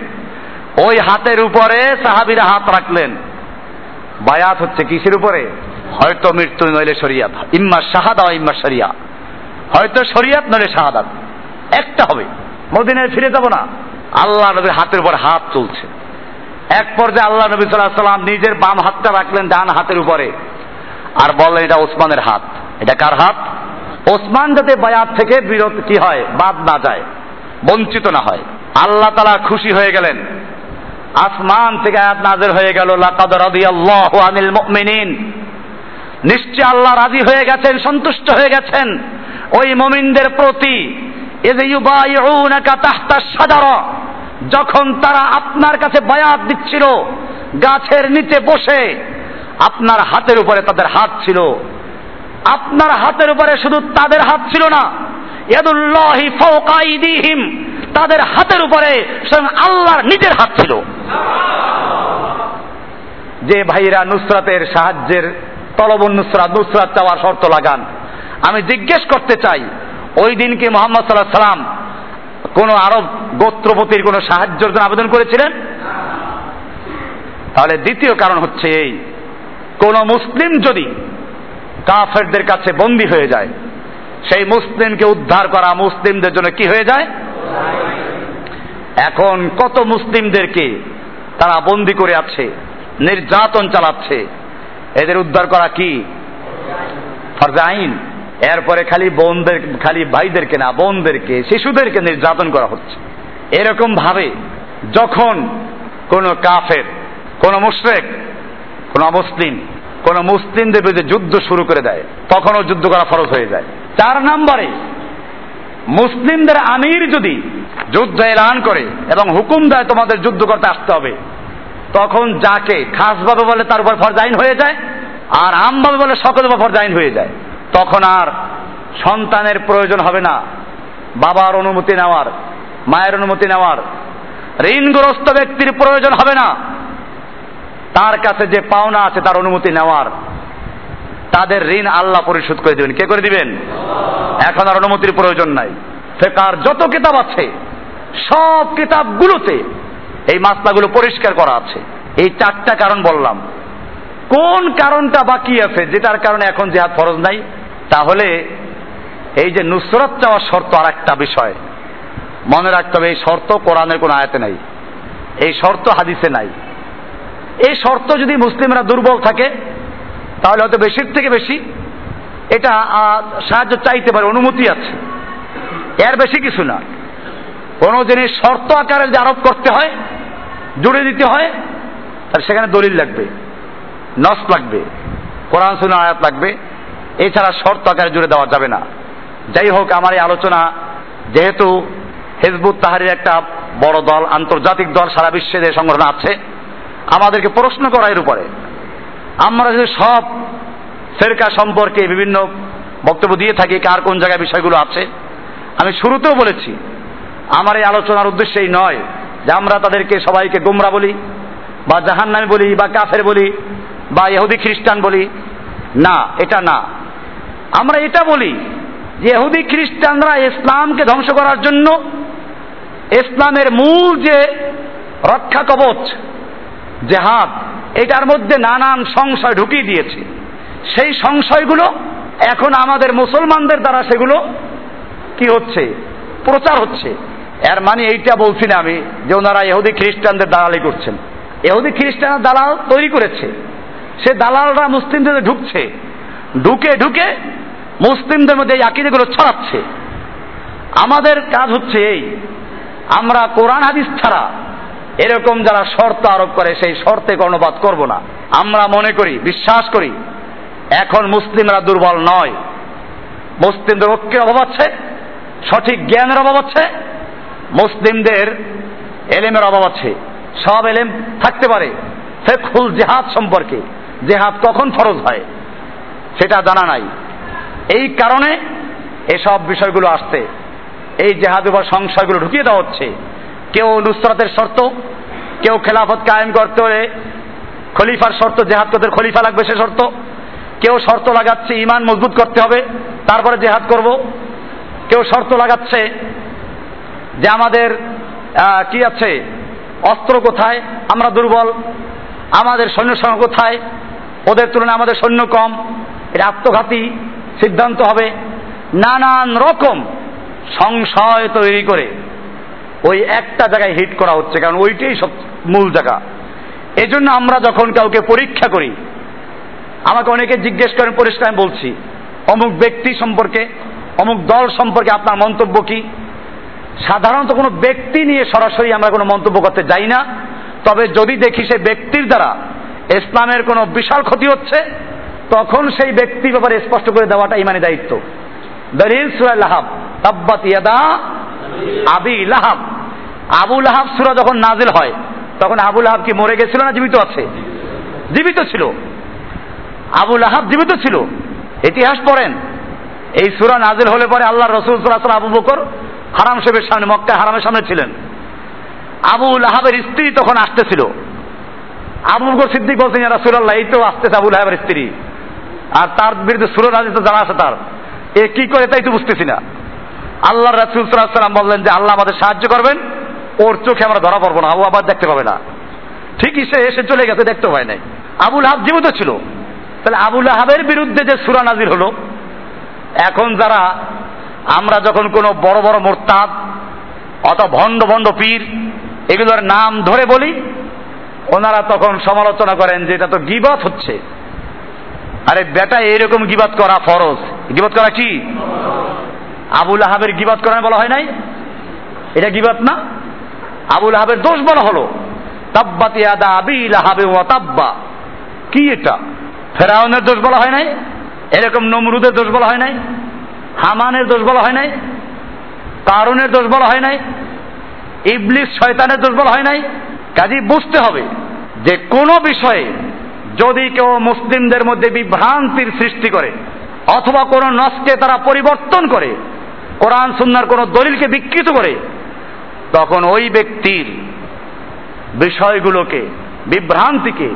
ওই হাতের উপরে সাহাবিরা হাত রাখলেন। বায়াত হচ্ছে কিসের উপরে? হয়তো মৃত্যু নইলে শরিয়াত। ইম্মা শাহাদা ইম্মা শরিয়া। হয়তো শরিয়াত নইলে শাহাদাত। একটা হবে। মদিনায় ফিরে যাব না। আল্লাহ নবীর হাতের উপর হাত চলছে এক পর্যায়ে আল্লাহ নবী সাল্লাহ সাল্লাম নিজের বাম হাতটা রাখলেন ডান হাতের উপরে। আর বললেন, এটা ওসমানের হাত। এটা কার হাত? ওসমান যাতে বায়াত থেকে বিরত কি হয়, বাদ না যায়, বঞ্চিত না হয়। আল্লাহ তালা খুশি হয়ে গেলেন। আসমান থেকে আয়াত নাজের হয়ে গেল আনিল নিশ্চয় আল্লাহ রাজি হয়ে গেছেন, সন্তুষ্ট হয়ে গেছেন। ওই মুমিনদের প্রতি যখন তারা আপনার কাছে বায়াত দিচ্ছিল, গাছের নিচে বসে, আপনার হাতের উপরে তাদের হাত ছিল। আপনার হাতের উপরে শুধু তাদের হাত ছিল না তাদের হাতের উপরে স্বয়ং আল্লাহর নিজের হাত ছিল। যে ভাইরা নুসরাতের সাহায্যের, তলবন নুসরাত নুসরাত চাওয়ার শর্ত লাগান। আমি জিজ্ঞেস করতে চাই ওই দিনকে মোহাম্মদ সাল্লাহ সাল্লাম কোন আরব গোত্রপতির কোন সাহায্যের জন্য আবেদন করেছিলেন? তাহলে দ্বিতীয় কারণ হচ্ছে এই, কোন মুসলিম যদি কাফেরদের কাছে বন্দী হয়ে যায়, সেই মুসলিমকে উদ্ধার করা মুসলিমদের জন্য কি হয়ে যায়? এখন কত মুসলিমদেরকে তারা বন্দি করে আছে, নির্যাতন চালাচ্ছে, এদের উদ্ধার করা কি? ফরজাইন এরপরে খালি বোনদের, খালি ভাইদেরকে না, বোনদেরকে, শিশুদেরকে নির্যাতন করা হচ্ছে। এরকম ভাবে যখন কোন কাফের, কোন মুশরেক, কোন মুসলিম, কোন মুসলিমদের বিরুদ্ধে যুদ্ধ শুরু করে দেয়, তখনও যুদ্ধ করা ফরজ হয়ে যায়। চার নম্বরে, মুসলিমদের আমির যদি যুদ্ধ এলান করে এবং হুকুম দেয় তোমাদের যুদ্ধ করতে আসতে হবে, তখন যাকে খাসভাবে বলে তার উপর ফরজাইন হয়ে যায়, আর আমভাবে বলে সকলের উপর ফরজাইন হয়ে যায়। তখন আর সন্তানের প্রয়োজন হবে না। বাবার অনুমতি নেওয়ার, মায়ের অনুমতি নেওয়ার, ঋণগ্রস্ত ব্যক্তির প্রয়োজন হবে না। তার কাছে যে পাওনা আছে তার অনুমতি নেওয়ার। তাদের ঋণ আল্লাহ পরিশোধ করে দিবেন। কে করে দিবেন? এখন আর অনুমতির প্রয়োজন নাই। ফেকার যত কিতাব আছে, সব কিতাবগুলোতে এই মাসলাগুলো পরিষ্কার করা আছে। এই চারটা কারণ বললাম। কোন কারণটা বাকি আছে যেটার কারণে এখন জেহাদ ফরজ নাই? তাহলে এই যে নুসরত চাওয়ার শর্ত আর একটা বিষয়। মনে রাখতে হবে, এই শর্ত কোরআনের কোনো আয়াতে নাই। এই শর্ত হাদিসে নাই। এই শর্ত যদি মুসলিমরা দুর্বল থাকে, তাহলে হয়তো বেশির থেকে বেশি এটা সাহায্য চাইতে পারে, অনুমতি আছে। এর বেশি কিছু না। কোনো জিনিস শর্ত আকারে যে আরোপ করতে হয়, জুড়ে দিতে হয় তার সেখানে দলিল লাগবে, নস লাগবে, কোরআন শুনে আয়াত লাগবে। এছাড়া শর্ত আকারে জুড়ে দেওয়া যাবে না। যাই হোক, আমার এই আলোচনা যেহেতু হেজবুত তাহারির একটা বড় দল, আন্তর্জাতিক দল সারা বিশ্বে যে সংগঠন আছে, আমাদেরকে প্রশ্ন করা এর উপরে। আমরা যদি সব ফেরকা সম্পর্কে বিভিন্ন বক্তব্য দিয়ে থাকি, কার কোন জায়গায় বিষয়গুলো আছে, আমি শুরুতেও বলেছি, আমার এই আলোচনার উদ্দেশ্য এই নয় যে আমরা তাদেরকে সবাইকে গুমরা বলি, বা জাহান্নামি বলি, বা কাফের বলি, বা ইহুদি খ্রিস্টান বলি। না, এটা না। আমরা এটা বলি যে ইহুদি খ্রিস্টানরা ইসলামকে ধ্বংস করার জন্য ইসলামের মূল যে রক্ষা কবচ, জেহাদ, এটার মধ্যে নানান সংশয় ঢুকিয়ে দিয়েছে। সেই সংশয়গুলো এখন আমাদের মুসলমানদের দ্বারা সেগুলো কি হচ্ছে? প্রচার হচ্ছে। এর মানে এইটা বলছি না আমি যে ওনারা এহুদি খ্রিস্টানদের দালালি করছেন। এহুদি খ্রিস্টানরা দালাল তৈরি করেছে। সে দালালরা মুসলিমদের ঢুকছে। ঢুকে ঢুকে মুসলিমদের মধ্যে এই আকিদেগুলো ছড়াচ্ছে। আমাদের কাজ হচ্ছে এই, আমরা কোরআন হাদিস ছাড়া এরকম যারা শর্ত আরোপ করে সেই শর্তে কর্ণপাত করব না। আমরা মনে করি, বিশ্বাস করি, এখন মুসলিমরা দুর্বল নয়। মুসলিমদের ঐক্যের অভাব আছে, সঠিক জ্ঞানের অভাব আছে, মুসলিমদের এলেমের অভাব আছে। সব এলেম থাকতে পারে ফেকুল জেহাদ সম্পর্কে। জেহাদ কখন ফরজ হয়, সেটা জানা নাই। এই কারণে এসব বিষয়গুলো আসছে এই জেহাদ বা সংশয়গুলো ঢুকিয়ে দেওয়া হচ্ছে। কেউ নুসরাতের শর্ত, কেউ খেলাফত কায়েম করতে হলে খলিফার শর্ত, জেহাদ করতে খলিফা লাগবে সে শর্ত। কেউ শর্ত লাগাচ্ছে ইমান মজবুত করতে হবে, তারপরে জেহাদ করব। কেউ শর্ত লাগাচ্ছে যে আমাদের কি আছে, অস্ত্র কোথায়, আমরা দুর্বল, আমাদের সৈন্য সংখ্যা কোথায়, ওদের তুলনায় আমাদের সৈন্য কম, এটা আত্মঘাতী সিদ্ধান্ত হবে নানান রকম সংশয় তৈরি করে ওই একটা জায়গায় হিট করা হচ্ছে, কারণ ওইটাই সব মূল জায়গা। এজন্য আমরা যখন কাউকে পরীক্ষা করি, আমাকে অনেকে জিজ্ঞেস করেন, পরিষ্কার আমি বলছি, অমুক ব্যক্তি সম্পর্কে, অমুক দল সম্পর্কে আপনার মন্তব্য কি? সাধারণত কোনো ব্যক্তি নিয়ে সরাসরি আমরা কোনো মন্তব্য করতে যাই না, তবে যদি দেখি সে ব্যক্তির দ্বারা ইসলামের কোনো বিশাল ক্ষতি হচ্ছে তখন সেই ব্যক্তির ব্যাপারে স্পষ্ট করে দেওয়াটা ইমানি দায়িত্ব। দলিল সুরা লাহাব, তাব্বাত ইয়াদা আবি লাহাব। আবু লাহাব সুরা যখন নাজিল হয়, তখন আবু লাহাব কি মরে গেছিল না জীবিত আছে? জীবিত ছিল। আবু লাহাব জীবিত ছিল। ইতিহাস পড়েন। এই সুরা নাজিল হলে পরে আল্লাহ রসুল সাল্লাহ আবু বকর হারাম শরীফের সামনে মক্কা হারামের সামনে ছিলেন। আবু লাহাবের স্ত্রী তখন আসতেছিল। আবু বকর সিদ্দিক বলছেন রাসুল্লাহ এই তো আসতেছে আবু লাহাবের স্ত্রী। আর তার বিরুদ্ধে সুর নাজিল তো জানা আছে তার, এ কি করে তাই তো বুঝতেছি না। আল্লাহ রাসুল সাল্লাম বললেন যে, আল্লাহ আমাদের সাহায্য করবেন, ওর চোখে আমরা ধরা পড়ব না আবু আবার দেখতে পাবে না। ঠিকই সে এসে চলে গেছে, দেখতে পায় নাই। আবুল হাব জীবিত ছিল। তাহলে আবুল হাবের বিরুদ্ধে যে সুরা নাজির হলো, এখন যারা, আমরা যখন কোনো বড় বড় মোরতাদ অত ভণ্ড ভণ্ড পীর, এগুলোর নাম ধরে বলি, ওনারা তখন সমালোচনা করেন যে, এটা তো গিবত হচ্ছে। আরে বেটা এরকম গিবাত করা ফরজ। গিবাত করা কি? আবুল আহাবের গিবাত করা বলা হয় নাই? এটা গিবাত না? আবুল আহাবের দোষ বলা হলো। তাব্বাতি আদা আবিল আহাবে ওয়া তাব্বা। কি এটা? ফেরাউনের দোষ বলা হয় নাই? এরকম নমরুদের দোষ বলা হয় নাই? হামানের দোষ বলা হয় নাই? কারণের দোষ বলা হয় নাই? ইবলিস শয়তানের দোষ বলা হয় নাই? কাজী বুঝতে হবে যে কোনো বিষয়ে যদি কেউ মুসলিমদের মধ্যে বিভ্রান্তির সৃষ্টি করে, অথবা কোনো নসকে তারা পরিবর্তন করে, কোরআন সুন্নার কোনো দলিলকে বিকৃত করে, তখন ওই ব্যক্তির বিষয়গুলোকে, বিভ্রান্তিকে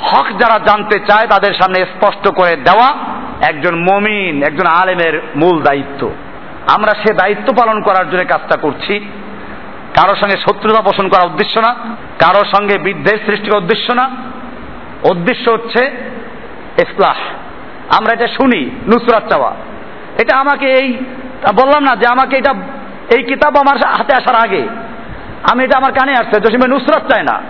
হক যারা জানতে চায় তাদের সামনে স্পষ্ট করে দেওয়া একজন মমিন, একজন আলেমের মূল দায়িত্ব। আমরা সে দায়িত্ব পালন করার জন্য কাজটা করছি। কারোর সঙ্গে শত্রুতা পোষণ করার উদ্দেশ্য না কারোর সঙ্গে বিদ্বেষ সৃষ্টি করার উদ্দেশ্য না উদ্দেশ্য হচ্ছে ইসলাহ। আমরা এটা শুনি, নুসরাত চাওয়া। এটা আমাকে এই বললাম না যে আমাকে এটা, এই কিতাব আমার হাতে আসার আগে। আমি এটা আমার কানে আসছে, জসিম ভাই নুসরাত চায় না।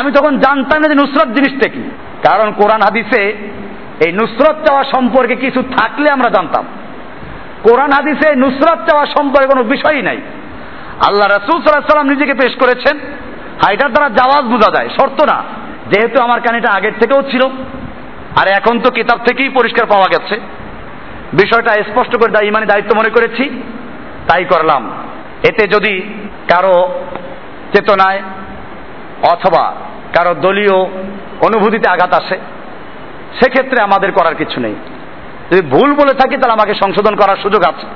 আমি তখন জানতাম না যে নুসরত জিনিসটা কি। কারণ কোরআন হাদিসে এই নুসরত চাওয়া সম্পর্কে কিছু থাকলে আমরা জানতাম। কোরআন হাদিসে নুসরত চাওয়া সম্পর্কে কোনো বিষয়ই নাই। আল্লাহ রাসুল সাল্লাহ সাল্লাম নিজেকে পেশ করেছেন। এটার দ্বারা জাওয়াজ বোঝা যায়, শর্ত না। যেহেতু আমার কানে এটা আগের থেকেও ছিল, আর এখন তো কিতাব থেকেই পরিষ্কার পাওয়া গেছে। বিষয়টা স্পষ্ট করে দা- ইমানি দায়িত্ব মনে করেছি, তাই করলাম। এতে যদি কারও চেতনায় অথবা কারও দলীয় অনুভূতিতে আঘাত আসে, সেক্ষেত্রে আমাদের করার কিছু নেই। যদি ভুল বলে থাকি, তাহলে আমাকে সংশোধন করার সুযোগ আছে।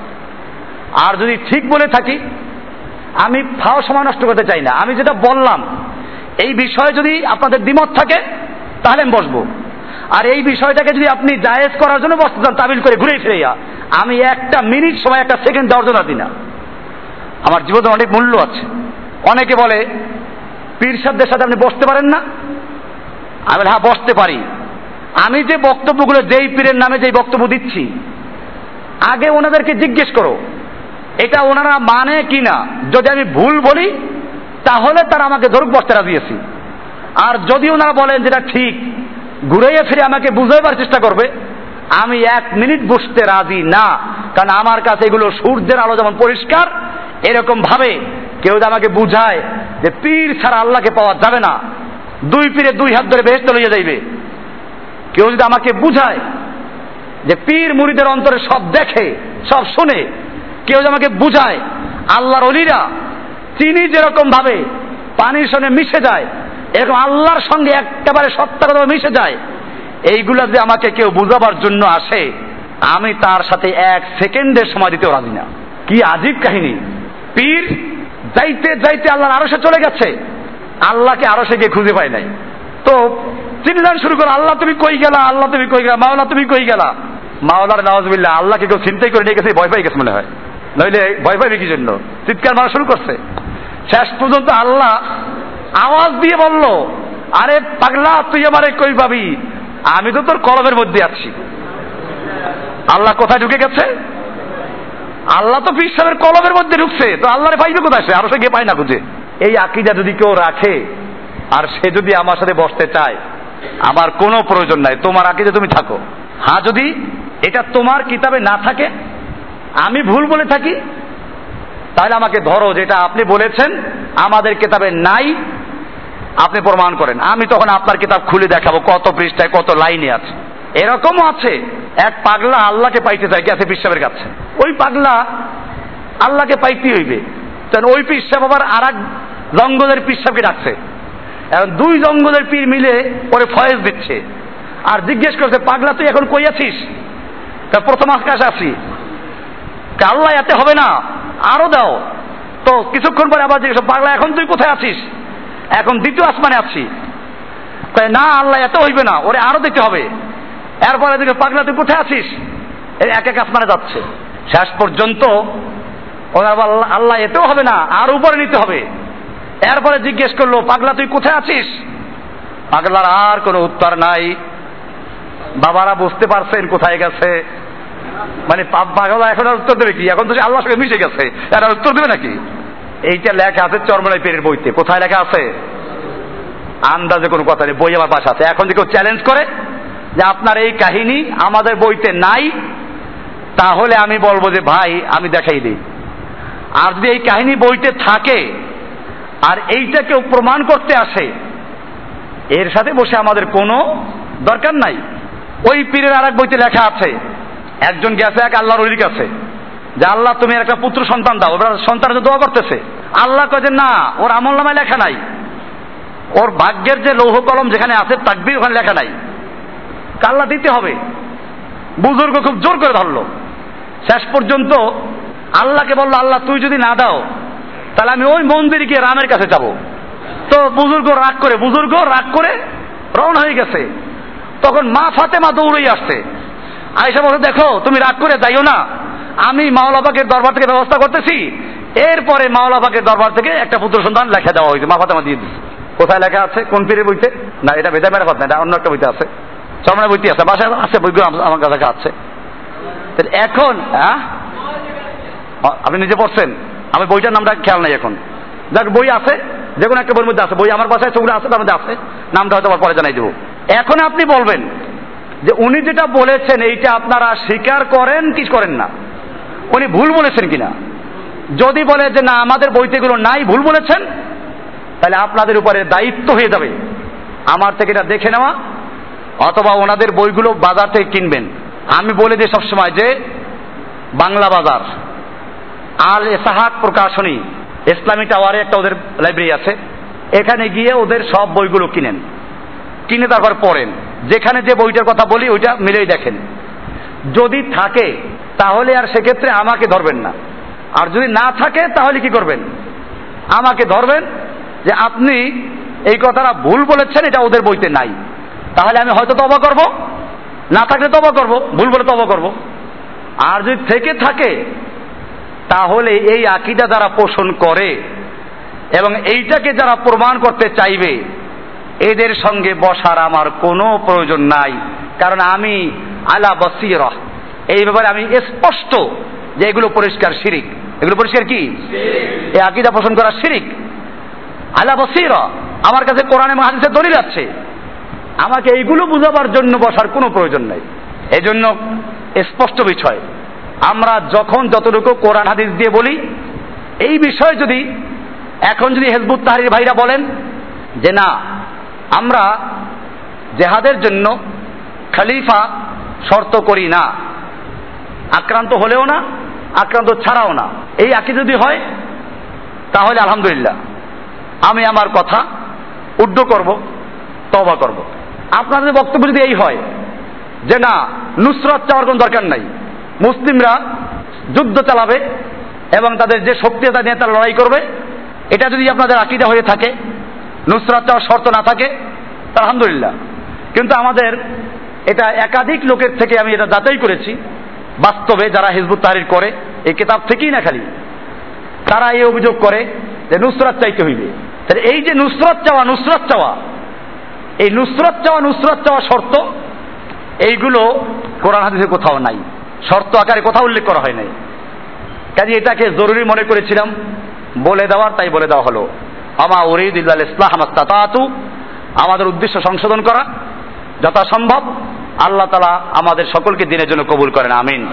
আর যদি ঠিক বলে থাকি, আমি ফাও সময় নষ্ট করতে চাই না। আমি যেটা বললাম এই বিষয়ে যদি আপনাদের দ্বিমত থাকে, তাহলে আমি বসবো। আর এই বিষয়টাকে যদি আপনি জায়েজ করার জন্য বসতে চান, তাবিল করে ঘুরে ফিরে যা আমি একটা মিনিট সময়, একটা সেকেন্ড দেওয়ার জন্য দিই না। আমার জীবনে অনেক মূল্য আছে। অনেকে বলে, পীর সাহেবদের সাথে আপনি বসতে পারেন না। আমি হ্যাঁ বসতে পারি। আমি যে বক্তব্যগুলো যেই পীরের নামে যেই বক্তব্য দিচ্ছি, আগে ওনাদেরকে জিজ্ঞেস করো, এটা ওনারা মানে কি না যদি আমি ভুল বলি তাহলে তারা আমাকে ধরুক বসতে রাজি আছি। আর যদি ওনারা বলেন যেটা ঠিক, ঘুরাইয়ে ফিরে আমাকে বুঝাইবার চেষ্টা করবে, আমি এক মিনিট বসতে রাজি না। কারণ আমার কাছে এগুলো সূর্যের আলো যেমন পরিষ্কার, এরকম ভাবে কেউ যদি আমাকে বুঝায় যে পীর ছাড়া আল্লাহকে পাওয়া যাবে না, দুই পীরে দুই হাত ধরে বেহেস্ত লইয়া যাইবে। কেউ যদি আমাকে বুঝায় যে পীর মুড়িদের অন্তরে সব দেখে, সব শুনে, কেউ যদি আমাকে বুঝায় আল্লাহর অলিরা চিনি যেরকম ভাবে পানির সঙ্গে মিশে যায়, এরকম আল্লাহর সঙ্গে একেবারে সত্যাগত মিশে যায়, এইগুলা যে আমাকে কেউ বুঝাবার জন্য আসে, আমি তার সাথে এক সেকেন্ডের সময় দিতেও রাজি না। কি আজীব কাহিনী। পীর যাইতে যাইতে আল্লাহর আরও চলে গেছে, আল্লাহকে আরও সে গিয়ে খুঁজে পায় নাই। তো চিন্তান শুরু করো আল্লাহ তুমি কই গেলা? আল্লাহ তুমি কই গেলা? মাওলা তুমি কই গেলা? মাওলার নওয়াজবিল্লাহ, আল্লাহকে কেউ চিন্তাই করে নিয়ে গেছে, ভয় পাই গেছে মনে হয়। নইলে ভয় পাইবে কি জন্য? চিৎকার মারা শুরু করছে। শেষ পর্যন্ত আল্লাহ আওয়াজ দিয়ে বলল, আরে পাগলা, তুই আমারে কই পাবি? আমি তো তোর কলমের মধ্যে আছি। আল্লাহ কোথায় ঢুকে গেছে? আল্লাহ তো পীর কলমের মধ্যে ঢুকছে। তো আল্লাহরে পাইবে কোথায় সে? আরও সে গিয়ে পায় না খুঁজে। এই আকিদা যদি কেউ রাখে, আর সে যদি আমার সাথে বসতে চায়, আমার কোনো প্রয়োজন নাই। তোমার আকিদে তুমি থাকো। হ্যাঁ যদি এটা তোমার কিতাবে না থাকে আমি ভুল বলে থাকি? তাহলে আমাকে ধরো যেটা আপনি বলেছেন, আমাদের কিতাবে নাই, আপনি প্রমাণ করেন। আমি তখন আপনার কিতাব খুলে দেখাবো, কত পৃষ্ঠায় কত লাইনে আছে। এরকমও আছে, এক পাগলা আল্লাহকে পাইতে চায় গেছে পিসাবের কাছে। ওই পাগলা আল্লাহকে পাইতে হইবে। কারণ ওই পিসাব আবার আর এক জঙ্গলের পিসাবকে ডাকছে। এখন দুই জঙ্গলের পীর মিলে ওরে ফয়েজ দিচ্ছে। আর জিজ্ঞেস করছে, পাগলা, তুই এখন কই আছিস? তা প্রথম আকাশ আসি। আল্লাহ এতে হবে না। আরও দাও। তো কিছুক্ষণ পরে আবার জিজ্ঞেস পাগলা এখন তুই কোথায় আছিস? এখন দ্বিতীয় আসমানে আছি। না, আল্লাহ এত হইবে না, ওরে আরও দিতে হবে। এরপরে দিকে পাগলা, তুই কোথায় আছিস? এক এক আসমানে যাচ্ছে। শেষ পর্যন্ত ওরা আল্লাহ এতেও হবে না, আর উপরে নিতে হবে। এরপরে জিজ্ঞেস করল, পাগলা, তুই কোথায় আছিস? পাগলার আর কোনো উত্তর নাই। বাবারা বুঝতে পারছেন কোথায় গেছে? মানে পাপ পাগলা, এখন আর উত্তর দেবে কি? এখন তো সে আল্লাহর সঙ্গে মিশে গেছে। এরা উত্তর দেবে নাকি? এইটা লেখা আছে চরমলাই পীরের বইতে। কোথায় লেখা আছে? আন্দাজে কোনো কথা নেই, বই আমার পাশে আছে। এখন যে কেউ চ্যালেঞ্জ করে যে আপনার এই কাহিনী আমাদের বইতে নাই, তাহলে আমি বলব যে, ভাই, আমি দেখাই দিই। আর যদি এই কাহিনী বইতে থাকে, আর এইটা কেউ প্রমাণ করতে আসে, এর সাথে বসে আমাদের কোনো দরকার নাই। ওই পীরের আর এক বইতে লেখা আছে একজন গেছে, এক আল্লাহর অলির কাছে। যে আল্লাহ, তুমি একটা পুত্র সন্তান দাও। ওরা সন্তানের জন্য দোয়া করতেছে। আল্লাহ কয় যে, না, ওর আমল নামায় লেখা নাই। ওর ভাগ্যের যে লৌহ কলম যেখানে আছে, তাকবির ওখানে লেখা নাই। কাল্লা দিতে হবে। বুজুর্গ খুব জোর করে ধরলো। শেষ পর্যন্ত আল্লাহকে বলল, আল্লাহ, তুই যদি না দাও, তাহলে আমি ওই মন্দিরে গিয়ে রামের কাছে যাব। তো বুজুর্গ রাগ করে, বুজুর্গ রাগ করে রওনা হয়ে গেছে। তখন মা ফাতেমা দৌড়েই আসছে। আয়সা বলে দেখো, তুমি রাগ করে যাইও না। আমি মাওলাবাগের দরবার থেকে ব্যবস্থা করতেছি। এরপরে মাওলাবাগের দরবার থেকে একটা পুত্র সন্তান লেখা দেওয়া হয়েছে। মা ফাতেমা দিয়ে দিচ্ছে কোথায় লেখা আছে? কোন পীরের বইতে? না, এটা বেদা মেরা কথা না, এটা অন্য একটা বইতে আছে। চরমনা বইতে আছে, বাসায় আছে, বইগুলো আমার কাছে আছে। এখন হ্যাঁ? আপনি নিজে পড়ছেন। আমি বইটার নামটা খেয়াল নাই এখন। যাক, বই আছে যে কোনো একটা বইয়ের মধ্যে আছে। বই আমার বাসায় সেগুলো আছে, তার মধ্যে আছে। নামটা হয়তো আবার পরে জানাই দেবো। এখন আপনি বলবেন যে উনি যেটা বলেছেন, এইটা আপনারা স্বীকার করেন কি করেন না? উনি ভুল বলেছেন কিনা? যদি বলে যে না, আমাদের বইতে এগুলো নাই, ভুল বলেছেন, তাহলে আপনাদের উপরে দায়িত্ব হয়ে যাবে। আমার থেকে এটা দেখে নেওয়া, অথবা ওনাদের বইগুলো বাজার থেকে কিনবেন। আমি বলে দিই সবসময় যে, বাংলা বাজার, আল এসাহাক প্রকাশনী ইসলামী টাওয়ারে একটা ওদের লাইব্রেরি আছে। এখানে গিয়ে ওদের সব বইগুলো কিনেন। কিনে তারপর পড়েন। যেখানে যে বইটার কথা বলি, ওইটা মিলেই দেখেন। যদি থাকে, তাহলে আর সেক্ষেত্রে আমাকে ধরবেন না। আর যদি না থাকে, তাহলে কি করবেন? আমাকে ধরবেন যে আপনি এই কথাটা ভুল বলেছেন, এটা ওদের বইতে নাই। তাহলে আমি হয়তো তবা করব, না থাকলে তবা করব, ভুল বলে তবা করব। আর যদি থেকে থাকে, তাহলে এই আকিদা যারা পোষণ করে এবং এইটাকে যারা প্রমাণ করতে চাইবে এদের সঙ্গে বসার আমার কোনো প্রয়োজন নাই। কারণ আমি আলা বসির। এই ব্যাপারে আমি স্পষ্ট যে এগুলো পরিষ্কার শিরিক। এগুলো পরিষ্কার কি? এই আকিদা পোষণ করা শিরিক। আলা বসির। আমার কাছে কোরআনে মহাদিসের দলিল আছে। আমাকে এইগুলো বুঝাবার জন্য বসার কোনো প্রয়োজন নাই। এই জন্য স্পষ্ট বিষয়। আমরা যখন যতটুকু কোরআন হাদিস দিয়ে বলি এই বিষয়ে যদি এখন যদি হেজবুত তাহারির ভাইরা বলেন যে না আমরা জেহাদের জন্য খলিফা শর্ত করি না। আক্রান্ত হলেও না, আক্রান্ত ছাড়াও না। এই আঁকি যদি হয়, তাহলে আলহামদুলিল্লাহ, আমি আমার কথা উড্ড করব তবা করব। আপনাদের বক্তব্য যদি এই হয়, যে না, নুসরত চাওয়ার কোনো দরকার নাই। মুসলিমরা যুদ্ধ চালাবে এবং তাদের যে শক্তি আছে তা নিয়ে তারা লড়াই করবে। এটা যদি আপনাদের আকিদা হয়ে থাকে নুসরাত চাওয়ার শর্ত না থাকে আলহামদুলিল্লাহ। কিন্তু আমাদের এটা একাধিক লোকের থেকে আমি এটা যাচাই করেছি, বাস্তবে যারা হিজবুত তাহরির করে, এই কিতাব থেকেই না খালি। তারা এই অভিযোগ করে যে নুসরাত চাইতে হইবে। তাহলে এই যে নুসরত চাওয়া নুসরত চাওয়া, এই নুসরত চাওয়া নুসরত চাওয়া শর্ত, এইগুলো কোরআন হাদিসে কোথাও নাই। শর্ত আকারে কোথাও উল্লেখ করা হয় নাই। কাজে এটাকে জরুরি মনে করেছিলাম, বলে দেওয়ার, তাই বলে দেওয়া হলো। আমা উরিদ ইল্লাল ইসলাহ তাতাতু আমাদের উদ্দেশ্য সংশোধন করা যথা সম্ভব আল্লাহ তালা আমাদের সকলকে দিনের জন্য কবুল করেন, আমিন।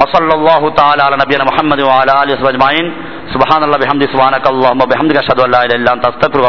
ওসল্লাল্লাহু তাআলা আলা নবিয়ানা মুহাম্মদ ওয়া আলা আলিহি ওয়া সাহবিহি আজমাইন। সুবহানাল্লাহি, বিহামদিহি, সুবহানাকাল্লাহুম্মা, বিহামদিকা আশহাদু আল্লা ইলাহা ইল্লা আনতা, আস্তাগফিরুকা